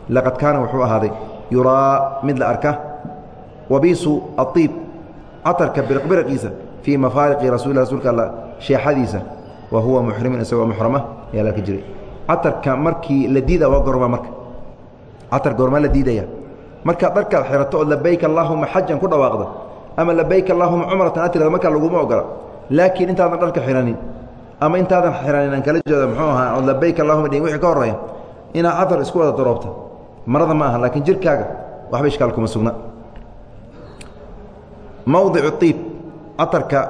لقد كان wuxuu ahaaday يuraa mid la arka wabiisu الطيب catarka birqbirqiisa fii mafaariqi rasul rasuulka all sheexadiisa wa huwa muxrimin isagoo muxrama ayaa la ka jiray. Catarka markii la diida waa gorma marka. Catar goorma la diidaya. Markaad dharkaad xirato oo labayk allahuma xajan ku dhawaaqda ama labayk allahuma cumratan atirada markaa laguma ogola. Laakiin intaadan dharka xiranin ama intaadan xiranin aan kala jeedo muxuu ahaa oo labayk allahuma dhin wixii ka horreeya inaad catar isku wada daroobta marada ma aha laakiin jirkaaga waxba ishkaal kuma sugna catarka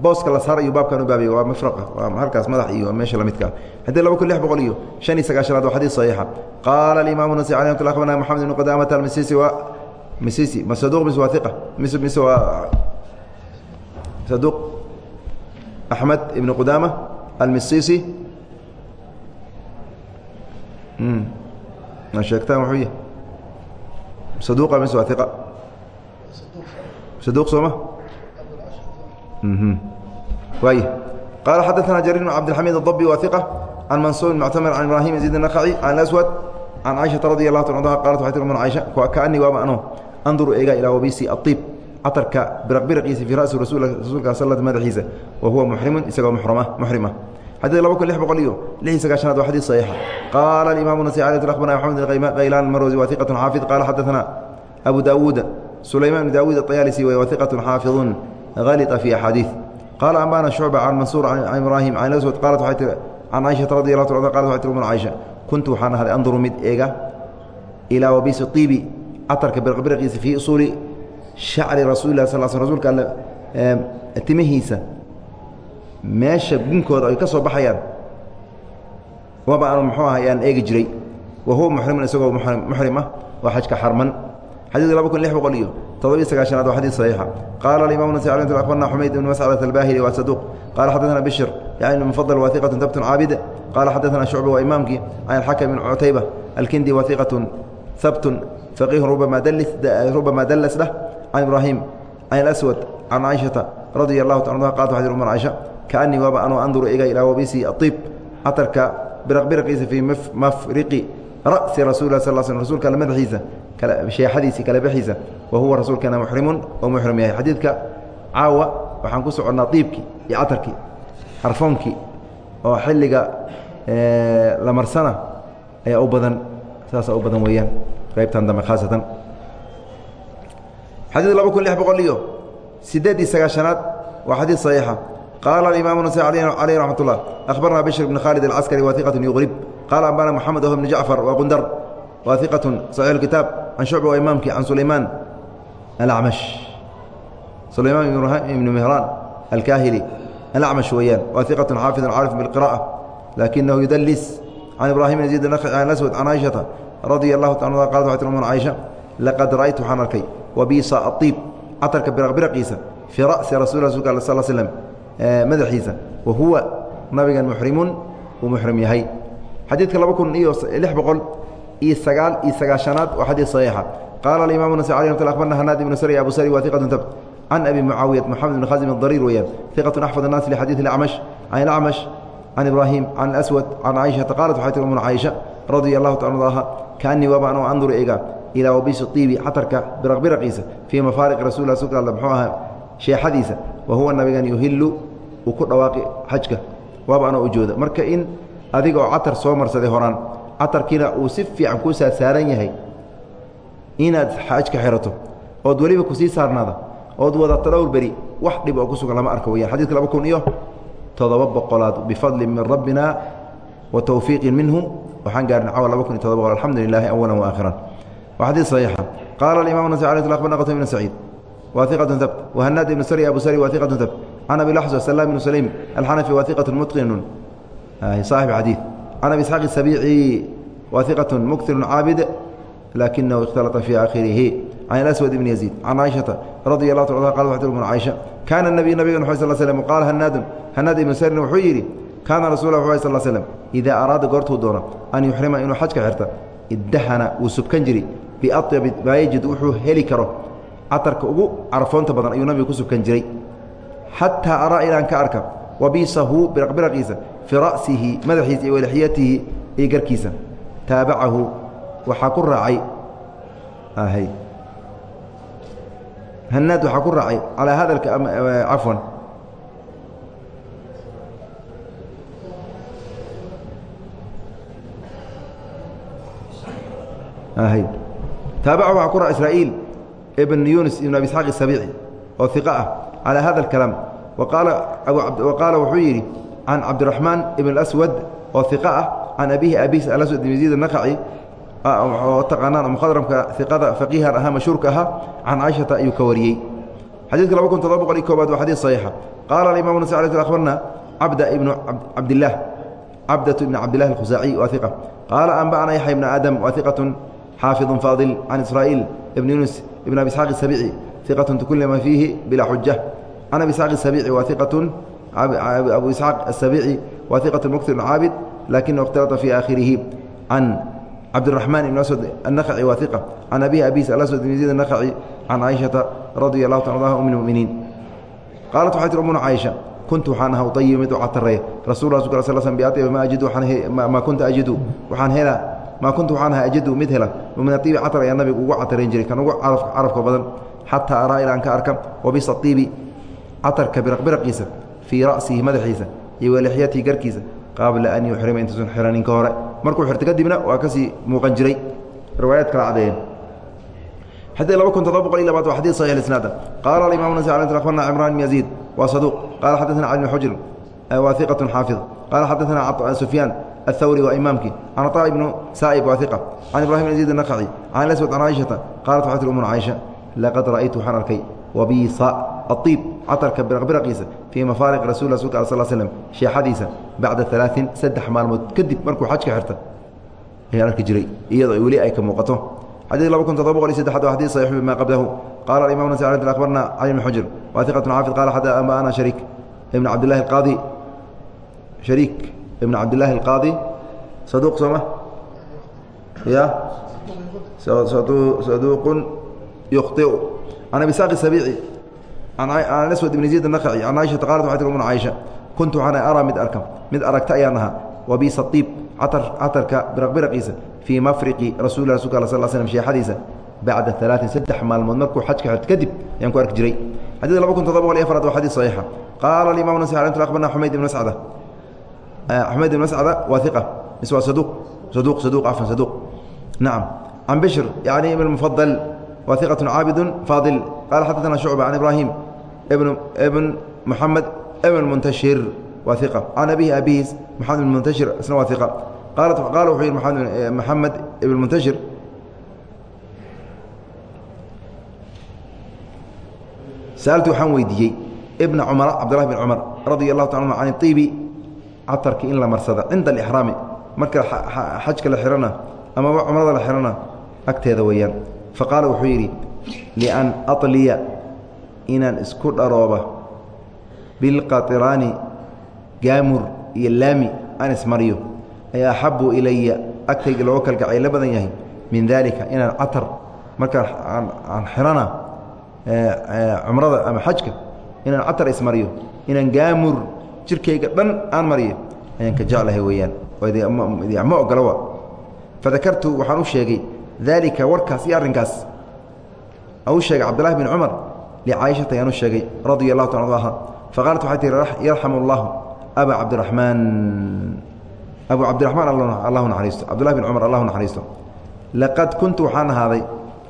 booska la saarayu baabkan u baabay waa mafraqa waa halkaas madax iyo meesha la midkaa haddii laba kun lix boqol iyo shan iyo sagaashanaad waa xadiis saxiixa. Qaala imaamu nas alي mt abarna mxamed ibn qudamata almisisi waa misisi ma saduq mise waa iqa mise mise waa saduq axmed ibn qudama almisisi sheegtaan wuxuu yahy saduqa mise waa iqa saduq sooma waay qaala xadaثna jarir bn cabdilxamid الضbi wa iqa can mansuur bn muctamir can ibrahim yaziid الnaqci can aswad can caiشhaةa radi الlah ta anha qalat waxay tir umn caiشha kaanii waaba ano anduru eega ilaa wabisi aطib catarka biraqbiraqiisa fii ra'si rasuulka sallad madaxiisa wa huwa muxrimun isagoo muxrima xadيث laba kun لix boqol iyo lix iyo sagaشhanaad waa xadيث صaحيixa qaala الimaم النسي علي أخبرna محمد غaylan الmrوزي wa ثiqة xاaفظ qala xadaثna أbu dawuud سulayman بن dawuud الطyaalسي w وثiqة xاaفظ غalطa في أxاadiiث qaala أنbana شhuعبة can mansuur can ibrahim can aswad qalat waay tii can caiشhaةa radi الله ta qalat waxay tir umna caiشha kuntu waxaan ahaday anduru mid eega ilaa wabisi طiibi catarka birqbirqiisa fii usuuli shacri rasuuli lah sal sl rsulka alle timihiisa meesha gunkooda ay ka soo baxayaan waba aan muxuu aha aan eegi jiray wa huwa muxrimun isagoo muxrim ah waa xajka xarman xadiidku laba kun lix boqol iyo todobiyo sagaashanaad waa xadiid saxiixa. Qaala alimamu nasa akbarna xumayd ibn mascadata albahili waa saduuq qaala xaddatana bishr. Yacni mufadal waa iqatun tabtun caabide qaala xaddatana shucba waa imaamkii can alxakam ibn cutayba alkindi waa iqatun habtun faqiihun rubama dallas dheh can ibraahim can alaswad can caaishata radia allahu taala qalat waxay umar caaisha kaanii waaba anuu anduru iga ilaa wabisi aiib atarka biraqbiraqiisa fii mafriqi ra'si rasul rsulka alle madaxiisa sheexadiisii kala bixiisa wa huwa rasuulkana muxrimun oo muxrim yahay. Xadiidka caawa waxaan ku soconnaa iibkii iyo catarkii harfoonkii oo xilliga la marsana ayaa u badan saasaa u badan weeyaan qaybtan dambe khaasatan. Xadiid laba kun lix boqol iyo sideed iyo sagaashanaad waa xadiid saxiixa. Qaala aimaamu nas aleyh raxmat ullah akhbarna bishr bn khaalid alcaskari wa iqat yuqrib qaala ambana moxamed oh bn jacfar wa qundar wa iqat saxiix kitaab can shucba waa imaamkii can sulaymaan alacmash sulaymaan ibnu mihraan alkaahili alacmash weeyaan wa iqat xaafid caarif biاlqira'a lakinahu yudalis can ibrahim yaziid an aswad can caiشhata radia allahu ta qalat waxay tir umar caiشha laqad ra'aytu waxaan arkay wabiisa aiib catarka biraqbiraqiisa fii ra'si rasul rasulka al sal slm madaxiisa wa huwa nabigan muxrimun uu muxrim yahay xadiidka laba kun iyo lix boqol iyo sagaal iyo sagaashanaad waa xadiid saxiixa qaala alimamu nas alي mt abarna hanaad ibnu sari abu sari wa iqatu tabt can abi mucaawiyat moxamed bn khazim adariir weeyaan iqatu axfad الnaas lixadiid acmash can acmash can ibraahim can aswad can caiشhata qaalat waxay tir umna caiشha radia allahu ta anha kaanii waaba anoo anduru ega ilaa wabisi iibi catarka biraqbiraqiisa fii mafaariqi rasul rasulka alle muxuu ahaa sheexadiisa wa huwa nabigan yuhilu uu ku dhawaaqi xajka waaba anoo ujooda marka in adiga catar soo marsaday horaan catarkiina uu si fiican kuu saasaaran yahay inaad xajka xirato ood weliba ku sii saarnaada ood wadato dhowr beri wax dhib oo ku sugan lama arka weyaan xadidka laba kun iyo toddoba boqolaad bifadli min rabbina wa tawfiiqin minhu waxaan gaarnay cawa laba kun iyo todoba boqol alxamdu lilahi awalan wa aakhiran waa xadiid saxiixa. Qaala alimamu nas alay sl abarna qtm ibn saciid wa iqatu tabt wahanaad ibnu sari abu sari wa iqatu tabt can abi laxs salaam ibnu saliim alxanafi wa iqatu mutqinun saaxib xadiid can abi isxaaq isabiici wa iqatu muktirun caabid lakinahu اkhtalطa fii aakhirihi can aswad ibn yaziid can caiشhata radi اlah ta qal waxay tir umna caiشha kaana nabiy nabiga nux sal slm qaala hanaadun hanaad ibnu sarin wuxuu yidhi kaana rasul lah sal slm idaa araada goortuu doono an yuxrima inuu xajka xirta iddahana wuu subkan jiri biaطyabi maa yajid wuxuu heli karo catarka ugu carfoonta badan ayuu nabiga ku subkan jiray xataa araa ilaan ka arka wabisahu biraqbiraqiisa fii ra'sihi madaxiisa iyo walixyatihi iyo garkiisa. Taabacahu waxaa ku raacay. Hanaad waxaa ku raacay. Calaa hadalka cafwan. Taabacahu waxaa ku raacay israa'iil ibn yunis ibn abi isxaaq isabiici oo iqa ah calaa hada alkalaam wa qaala wuxuu yidhi can cabdiraxmaan ibn aswad oo iq ah can abihi abiis alaswad ibn yaziid anaqaci oo taqaanaan mukhadramka iqada faqiihan ahaa mashhuurka ahaa can caaishata ayuu ka wariyey xadiidka laba kun todoba boqol iyo koobaad waa xadiid saxiixa qaala alimam nasa ala sl abarna cabda ibnu cabdillaah cabdatu ibn cabdillahi alkhusaaciy waa iqa qaala anba'ana yaxya ibna aadam waa iqatun xaafidun faadil can israa'iil ibn yunis ibn abi isxaaq isabici iqatun tukulima fiihi bilaa xuja can abi isxaaq isabici waa iqatun abu isxaaq الsabici wa iqaة muktir caabid lakinahu اkhtalata fii aakhirihi can cabdالرaحman ibn aswad الnakci wa iqa can abihi abis alaswad ibn zayd الnakci can caaishaةa radia اlahu ta anha um اlmuminiin qaalat waxay tir umuna caaisha kuntu waxaan ahaa uayibu mid u catareeya rasul rasulka sal sl biaiba ma ajidu maa kunta ajidu waxaan helaa maa kuntu waxaan ahaa ajidu mid hela min aiibi catar ayaa nabigu ugu catarayn jiray kan ugu carafka badan xataa araa ilaan ka arka wabisa iibi catarka biraqbiraqiisa fii ra'sihi madaxiisa iyo walixyatii garkiisa qabla an yuxrima intuusan xiranin ka hore markuu xirta kadibna waa kasii muuqan jiray riwaayaad kala cadeeyeen xadii laba kun todoba boqol iyo labaad waa xadii saxiix isnaada qaala alimaam nas akhbarna cimraan bn yaziid waa saduuq qaala xadaثana cali bn xujr waa iqaة xaafid qaala xadaثana sufyaan الthawri waa imaamkii can طaa ibnu saa'ib waa iqa can ibrahim bn yaziid الnaqci can aswad can caaishata qaalat waxay tir umuna caaisha wabiisa aiib catarka biraqbiraqiisa fii mafaariq rasul rasulka al sl slm sheexadiisa bacda alaain saddex maalmood kadib markuu xajka xirta ayaan arki jiray iyadoo weli ay ka muuqato xadiid laba kun toddoba boqol iyo saddexaad waa xadiid saxiixu bimaa qablahu qaala alimaam nasi aladin akbarna cali ibn xujr wa iqatun xaafid qaala xada amba'ana shariik ibn cabdillahi alqaadi shariik ibn cabdillaahi alqaadi saduuq soo ma ya saduuqun yukhtiu an abi saaq sabiici an aswad ibn ziid anaqaci can caaishata qaalat waxay tir umna caaisha kuntu waxaana araa mid arka mid aragta ayaan ahaa wabi satiib catarka biraqbiraqiisa fii mafriqi rasulilah rasulka ala sal slm sheexadiisa bacda alaain saddex maalmood markuu xaj ka xirto kadib ayaan ku arki jiray xadid laba kun todoba qol iyo afraad waa xadiid saxiixa qaala alimamu nasix alintu akhbarna xumayd ibn mascada xumayd ibn mascada waa iqa mise waa saduq saduq saduq afan saduq nacam can bishr yani ibn mufadal waa iqatun caabidun faadil qala xadaثana shucba can ibrahim ibn ibn moxamed ibn muntashir waa iqa can abihi abihiis moxamed ibn muntashir isna waa iqa qaala wuxuu yihi maxamed ibn muntashir sa'altu waxaan weydiiyey ibna cumara cabdullahi bin cumar radia allahu taala can iibi catarki in la marsada cinda alixraami marka xajka la xihana amaba cumrada la xihana agteeda weeyaan faqaala wuxuu yidhi lian aطliya inaan isku dharooba bilqaطiraani gaamur iyo laami aan ismariyo ay axabu ilaya agtayga looga kalgacay la badan yahay min dalika inaan catar markaan aan xirana cumrada ama xajka inaan catar ismariyo inaan gaamur jirkayga dhan aan mariyo ayaan ka jeclahay weeyaan. Ma ogolowa fadakartu waxaan u sheegay daalika warkaas iyo arrinkaas. U sheegay cabdullahi bin cumar licaaishata ayaan u sheegay radia allahu taala anha. Faqaalat waxay tihi yarxamu allahu aba cabdiraxmaan abu cabdiraxmaan allahu naxariisto. Cabdullahi bin cumar allahu naxariisto. Laqad kuntu waxaan ahaaday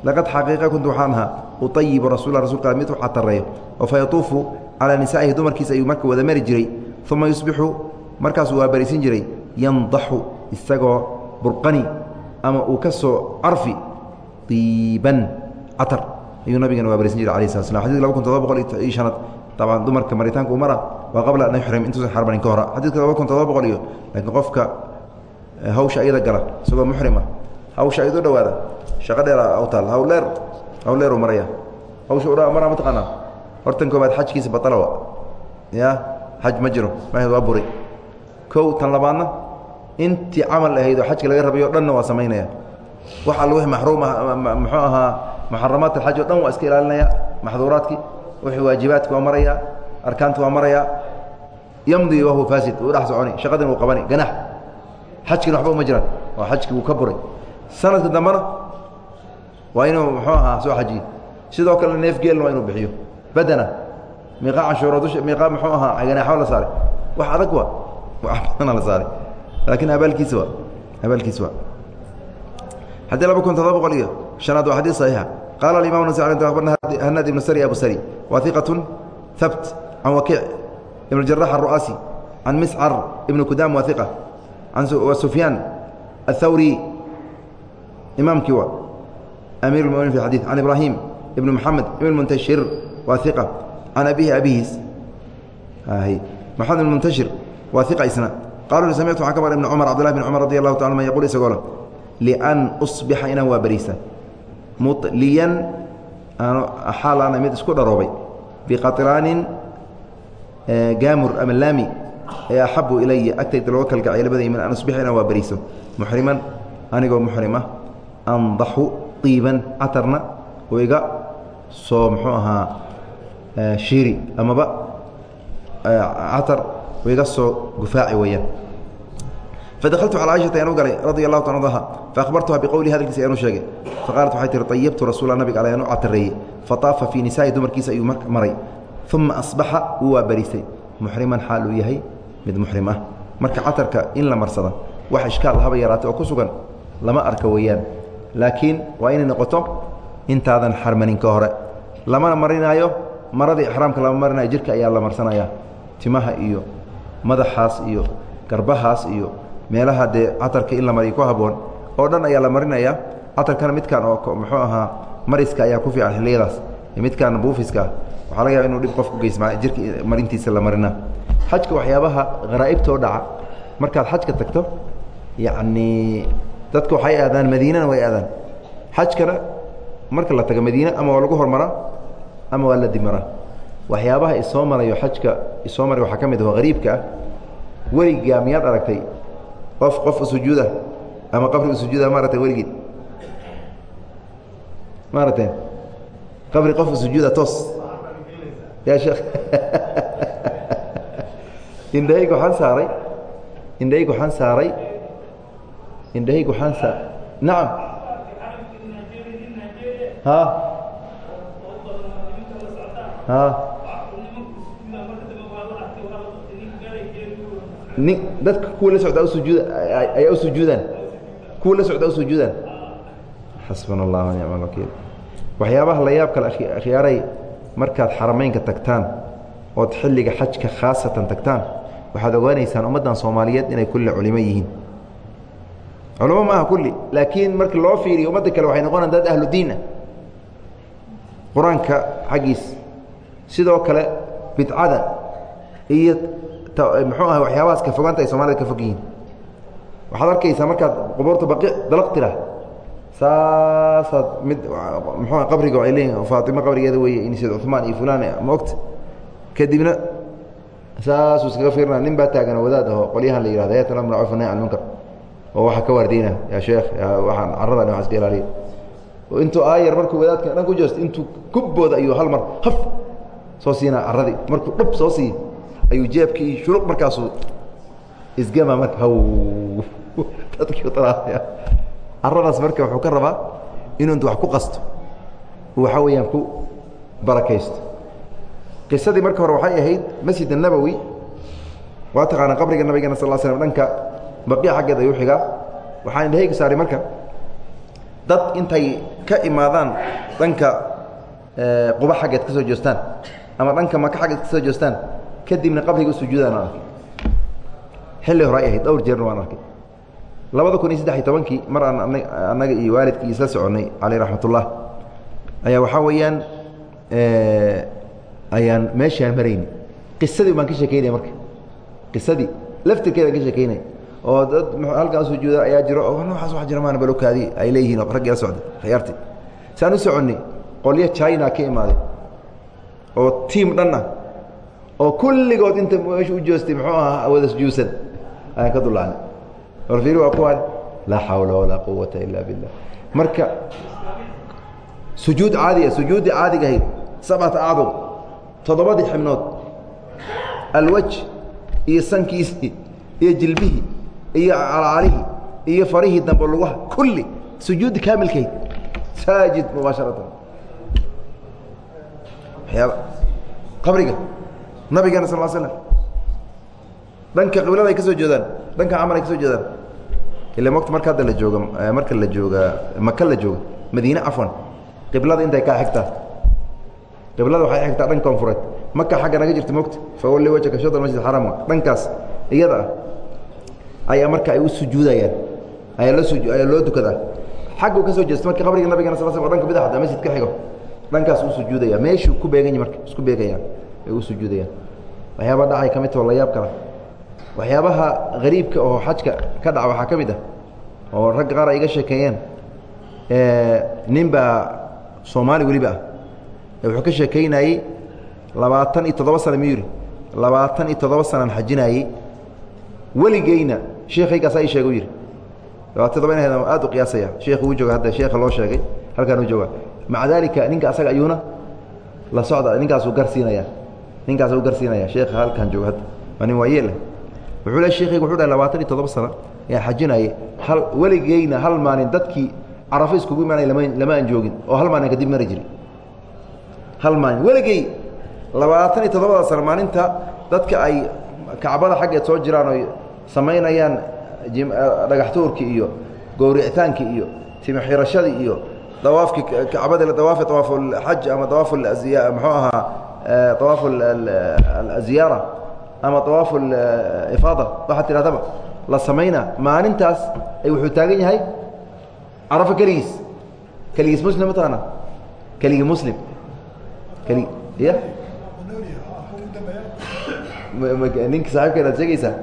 laqad xaqiiqa kuntu waxaan ahaa uayibu rasul rasulka mid u catareeyo oo fa yatuufu calaa nisaa'ihi dumarkiisa ayuu marka wada mari jiray uma yusbixu markaasuu waa bariisin jiray yandaxu isagoo burqani ama uu ka soo carfi iiban catar ayuu nabigana waa bariisin jiray alah slat slam xadidka laba kun todoba boqol iyo shanaad dabcan dumarka maritaanka u mara waa qabla an yuxrim intuusan xarbanin ka hora. Xadidka laba kun todoba boqol iyo laakiin qofka hawsha ayada gala isagoo muxrima hawsha ayad u dhawaada shaqo dheera u taal. Hawl dheer hawl dheer u maraya. Hawsha maraa mataqaanaa hortan koobaad xajkiisa batalawa ya xaj ma jiro. Mahd waa buri kow tan labaadna intii camal ahayd oo xajka laga rabay o dhanna waa samaynaya. Wax alla wixii maxruum ah muxuu ahaa muxaramaat alxaj o dhan waa iska ilaalinaya. Maxduuraadkii wixii waajibaadki waa maraya arkaanta waa maraya. Yamdi wahuwa faasid uu dhex soconi shaqadin uu qabani ganax xajkina waxba uma jiraan waa xajkii wuu ka buray. Sanadka dambena waa inuu muxuu ahaa soo xajiyo sidoo kale neef geelna waa inuu bixiyo. Badana miiqa cashuura dusha miiqa muxuu ahaa ganaaxo la saaray. Wax adag waa wax badana la saaray laakiin abaalkiisa waa abaalkiisa waa xadii laba kun todoba boqol iyo شhanaad waa xadيث صaحيixa qala الimam نس أخbarna hنad iبن srي abu srي wa ثiqaة habt can wakiic iبن الجaراح الرu'aasي can miscr iبن kudam wa ثiqة wa سufyaan الthawrي imaamkii wa amir الmؤminin في xadيث can ibrahim iبن محamed iبn mنتشhir wa ثiqة can abihi abihiis maxamed iبn mنتشhir waa ثiqa isna qaalu samictu waxaan ka maqlay ibn cumar cabdullahi bn cumar radi allahu taala ma yaqul isagoo le lian usbixa inaan waa bariisa muliyan xaal ana mid isku dharoobay biqaطraanin gaamur ama laami ee axabu ilaya agtayda looga kalgacay labada min an usbixa inaan waa bariiso muxriman anigoo muxrima andaxu iiban catarna oo iga soo muxuu ahaa shiiri amaba catar oo iga soo gufaaci weeyaan fadahaltu calى caiشhata ayaan u galay radi الlahu ta anha faahbartuha biqowli hadalkiisa ayaan u sheegay faqaalat waxay tihi طayibtu rasuula nabiga al ayaan u catareeyey faطaafa fii nisaa'i dumarkiisa ayuu maray uma asbaxa wuu waa bariistay muxriman xaal uu yahay mid muxrim ah marka catarka in la marsada wax ishkaal haba yaraatay oo ku sugan lama arka weeyaan laakiin waa inay noqoto intaadan xarmanin ka hore lamana marinaayo maradii ixraamka lama marinayo jirka ayaa la marsanaya timaha iyo madaxaas iyo garbahaas iyo meelaha dee catarka in la mariyo ku haboon oo dhan ayaa la marinaya. Catarkana midkan oo muxuu ahaa mariska ayaa ku fiican xilliyadaas. Midkan buufiska waxaa laga yaba inu dhib qof ku geysma jirka marintiisa la marina. Xajka waxyaabaha kharaa'ibtoo dhaca markaad xajka tagto yacni dadka waxay aadaan madiinana way aadaan. Xajkana marka la tago madiine ama waa lagu hormaraa ama waa la dimaraa waxyaabaha isoo marayo xajka isoo maray waxaa ka mid aho hariibka ah weligaa miyaad aragtay qof qof sujuuda ama qabri sujuuda maaragtay weligii? Maaragtay qabri qof sujuuda toos. Ya sheekh. Indhahayga waxaan saaray indhahayga waxaan saaray indhahayga waxaan saa nacam ha? Ha ni dadka kuwa la socdaa usujuuda ayaa usujuudaan kuwa la socdaa usujuudaan xasbana allah nicma alwakiil waxyaabaha la yaab kale akhyaaray markaad xarameynka tagtaan ood xilliga xajka khaasatan tagtaan waxaad ogaanaysaan ummaddan soomaaliyeed inay kulli culimo yihiin. Culamo ma aha kulli laakiin marki loo fiiriyo ummadda kale waxay noqonaan dad ahlu diin ah qur'aanka xaggiis sidoo kale bidcada iyo muxuu aha waxyaabahaas ka fogaanta ay soomaalida ka fog yihiin. Waxaad arkaysaa markaad qubuurta baqi dalaq tira. Saasaad mid muxuua qabriga ay leeyihiin faatima qabrigeeda weeye in sayd cumaan iyo fulaan ma ogta? Kadibna saasuu iskaga fiirina nin baa taagan wadaad aho qolyahan la yihahdo ayat lamr macruf nahy can munkar oo waxaa ka waardiina yaa sheekh waxaan carradan waxaa iska ilaaliya intuu aayar markuu wadaadka dhan ku jeesto intuu kubbooda ayuu hal mar haf soo siinaa carradii markuu dhab soo siiy ayuu jeebkii shuruq markaasuu isgama marka haw. Dadkii talaaya carradaas marka wuxuu ka rabaa inuu wax ku qasto. Uu waxaa weeyaan ku barakaysto. Qisadii marka hore waxay ahayd masjid الnabowi waa taqaana qabriga nabigeena sal slam dhanka baqiya xaggeed ayuu xigaa. Waxaan indhahayga saaray marka. Dad intay ka imaadaan dhanka quba xaggeed ka soo joostaan ama dhanka maka xaggeed ka soo joostaan kadibna qabriga usujuudaan aan arkay. Xilli hore ay ahayd dhowr jeerna waan arkay. Labada kun iyo saddex iyo tobankii mar aan annaga iyo waalidkii isla soconnay caleyh raxmat ullah ayaa waxaa weeyaan ayaan meeshaan marayni qisadii baan ka sheekeynaya marka. Qisadii laftirkeedaan ka sheekeynaya oo dad halkaan usujuuda ayaa jiro oo noocaas wax jira maan balokaadii ay leeyihiin oo raggii la socday khiyaartii. Saan u soconnay qolyo china ka imaaday oo tiim dhan ah oo kulligood inta meesha u joostay muxuu ahaa wada sujuudsan ayaan ka dulacnay warfiiri waa kuwaan laa xawla walaa quwata ila billah marka sujuud caadiya sujuuddii caadiga ahayd sabcata acdum toddobadii xibnood alwaj iyo sankiisii iyo jilbihii iyo calaalihii iyo farihii dambe lugaha kulli sujuuddi kaamilkayd saajid mubaasharatan. Waxyaaba qabriga nabigeena sal slam dhanka qiblada ay ka soo jeedaan dhanka camal ay ka soo jeedaan ila mogta marka hadda la jooga marka la jooga maka la jooga madiine cafwan qiblada intay kaa xigtaa qiblada waxay xigtaa dhan koonfureed. Maka xagga naga jirta mogta fawalli wajhaka shadr masjid xaram dhankaas iyada ah ayaa marka ay u sujuudayaan ayaa loo suju ayaa loo dukadaa xaggu ka soo jeesta marka qabriga nabigana sal sl dhanka bidaxda masjid ka xigo dhankaas u sujuudaya. Meeshuu ku beegan yahi marka isku beegayaan ay u sujuudayaan. Waxyaaba dhacay ka mid tao la yaab kala. Waxyaabaha hariibka oo xajka ka dhaca waxaa ka mid ah oo ragga qaar ay iga sheekeeyeen nin baa soomaali weliba ah. Wuxuu ka sheekeynayey labaatan iyo toddoba sana miyuu yidhi? Labaatan iyo toddoba sanaan xajinayey weligeyna sheekhaygaasaa ii sheega u yidhi. Labaatan todoba in aad u qiyaasaya. Sheekh uu jooga hadda sheekha loo sheegay halkaan u jooga maca daalika ninka asaga ayuuna la socda ninkaasuu garsiinaya ninkaasuu garsiinaya. Sheekha halkaan jooga hadda waa nin waayeeleh. Wuxuu le sheekaygu wuxuu dhahay labaatan iyo toddoba sano ayaan xajinayay. Hal weligeyna hal maalin dadkii carafo iskugu imaanay lama lama aan joogin oo hal maalin kadib mari jiri hal maalin. Weligey labaatan iyo toddobada sano maalinta dadka ay kacbada xaggeed soo jiraan oy samaynayaan dhagax tuurki iyo gowricitaankii iyo timixirashadii iyo dawaafkii kacbada dawaafi dawaafulxaj ama dawaaf muxuu ahaa dawaaf aziyaara ama dawaaf ifaada waxaad tidhahdaba la samayna maalintaas wuxuu taagan yahay carafo keligiis keligiis muslim mataqaana keligii muslim keli ya ninka saaxiibkeena ad sheegaysaa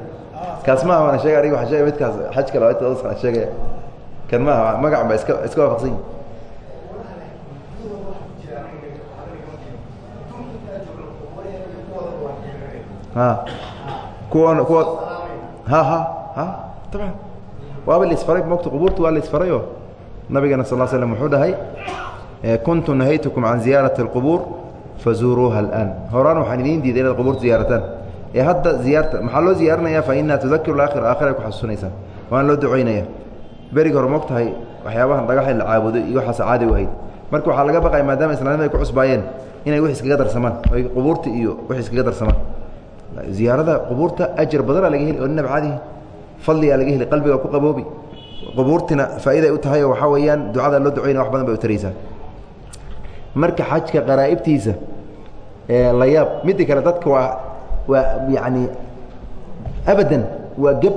kaas maaha waana sheega anig waa sheegay midkaas xajka labaatan sana sheegaya kan maaha magacan ba iska iska waafaqsan yihi ha kuwan kuwa ha ha ha taban waaba laisfaray mogta qubuurta waa laisfarayo nabigeena sal l slm wuxuu dhahay kuntu nahaytukum can ziyaarati اlqubuur fazuuruuha اlآn horaan waxaan idiin diiday inaad qubuurta ziyaarataan ee hadda ziyaarta maxaa loo ziyaarinaya fa inaha tudakiru aakhir aakhira ku xasuusinaysaa waana loo ducaynaya berigi hore mog tahay waxyaabahan dhagaxa la caabudo iyo waxaas caadi u ahayd marka waxaa laga baqaya maadaama islaamnima ay ku cusbaayeen inay wix iskaga darsamaan oy qubuurta iyo wix iskaga darsamaan ziyaarada qubuurta ajar badanaa laga heli oo ninaba caadihi fadligaa laga heli qalbiga ku qaboobi. Qubuurtina faa'iday u tahay oo waxaa weeyaan ducada loo ducaynaya wax badan bay u taraysaa. Marka xajka qaraa'ibtiisa la yaab midda kale dadka waa waa yacni abadan waa geb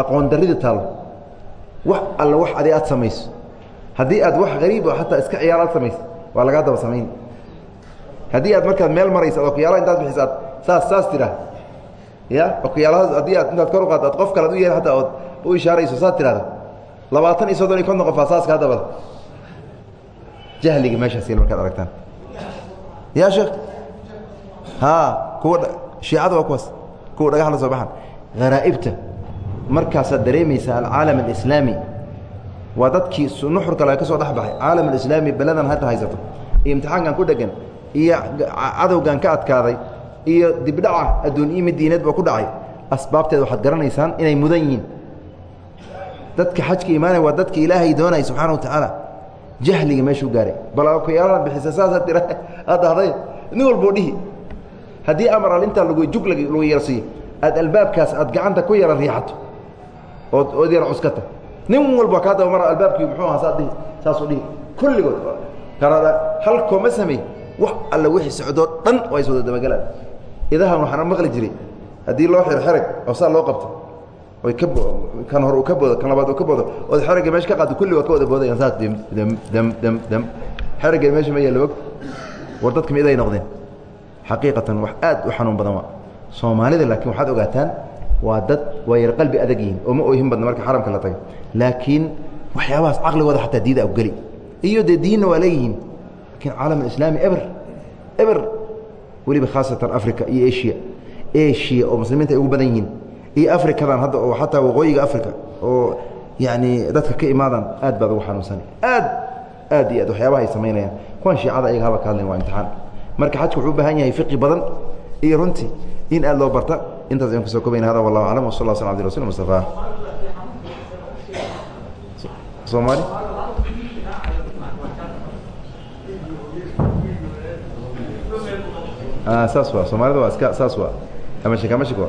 aqoon darrida taalo wax alla wax adi aad samayso haddii aad wax hariib oo xataa iska ciyaar aad samayso waa lagaa daba samayn. Haddii aad markaad meel maraysa ad okuyaalaha intaad bixiso aad saas saas tidhaah ya okuyaalahaas haddii aad intaad kor u qaaddo ad qof kale ad u yeer hadda ood u ishaarayso saad tidhahda labaatan iyo soddon iyo konton qofaa saas kaa dabada jahliga meeshaas yel markaad aragtaan. Ya sheekh haa kuwa shiicada waa kuwaas. Kuwa dhagax la soo baxan. Haraa'ibta markaasaad dareemaysaa alcaalam alislaami. Waa dadkii nuxur kale ka soo dhex baxay. Caalam alislaami beladan hadda haysato. Iyo imtixaankan ku dhegan iyo cadowgan ka adkaaday iyo dibdhaca adduun iyo mid diineed ba ku dhacay. Asbaabteeda waxaad garanaysaan inay mudan yihiin. Dadka xajka imaanaya waa dadka ilaahay doonaya subxaana wa tacaala jahliga meeshuu gaaray. Bal okuyaalaad bixisa saasaad tira aad dhahday. Nin walboo dhihi haddii amar alintaa lagu jug lagu yeelsiiyo aad albaabkaas aad gacanta ku yara riixato ood ood yara cuskata. Nin walba kaa daba mara albaabkii muxuu ahaa? Saad dhihi saasuu dhihi kulligood. Karada halkoo ma samey wax alla wixii socdoo dhan waa is wada dabagalaan idahan waxaan maqli jiray haddii loo xiro xerag oo saa loo qabto kan hore uu ka boodo kan labaad uu ka boodo ood xeragga meesha ka qaado kulli waad ka wada boodayaan saas dim dam dam dam dam xeragga meesha ma yaalla og. War dadka miday noqdeen. Xaqiiqatan wax aad u xanuun badan waa. Soomaalida laakiin waxaad ogaataan waa dad waa yar qalbi adag yihiin oo ma oyhin badna marka xaramka la taga laakiin waxyaabahaas caqligooda xataa diida ageli iyo dee diinna waa leeyihiin lakiin caalam alislaami eber eber weliba khaasatan africa iyo asia. Asia oo muslimiinta ay ugu badan yihiin. Iyo africadan hadda oo xataa waqooyiga africa oo yacni dadka ka imaadaan aad baad ugu xanuunsana aad aad iyo aad waxyaabaha ay samaynayaan. Kuwan shiicada ayaga haba ka hadlayn waa imtixaan. Marka xajku wuxuu u baahan yahay fiqi badan iyo runtii in aad loo barta. Intaas ayaan ku soo kobayna hada wallahu aclam wasal lla sl abdi rasul mustafa. Soomaali saas waa soomaalida waa iska saas amashik amashik waa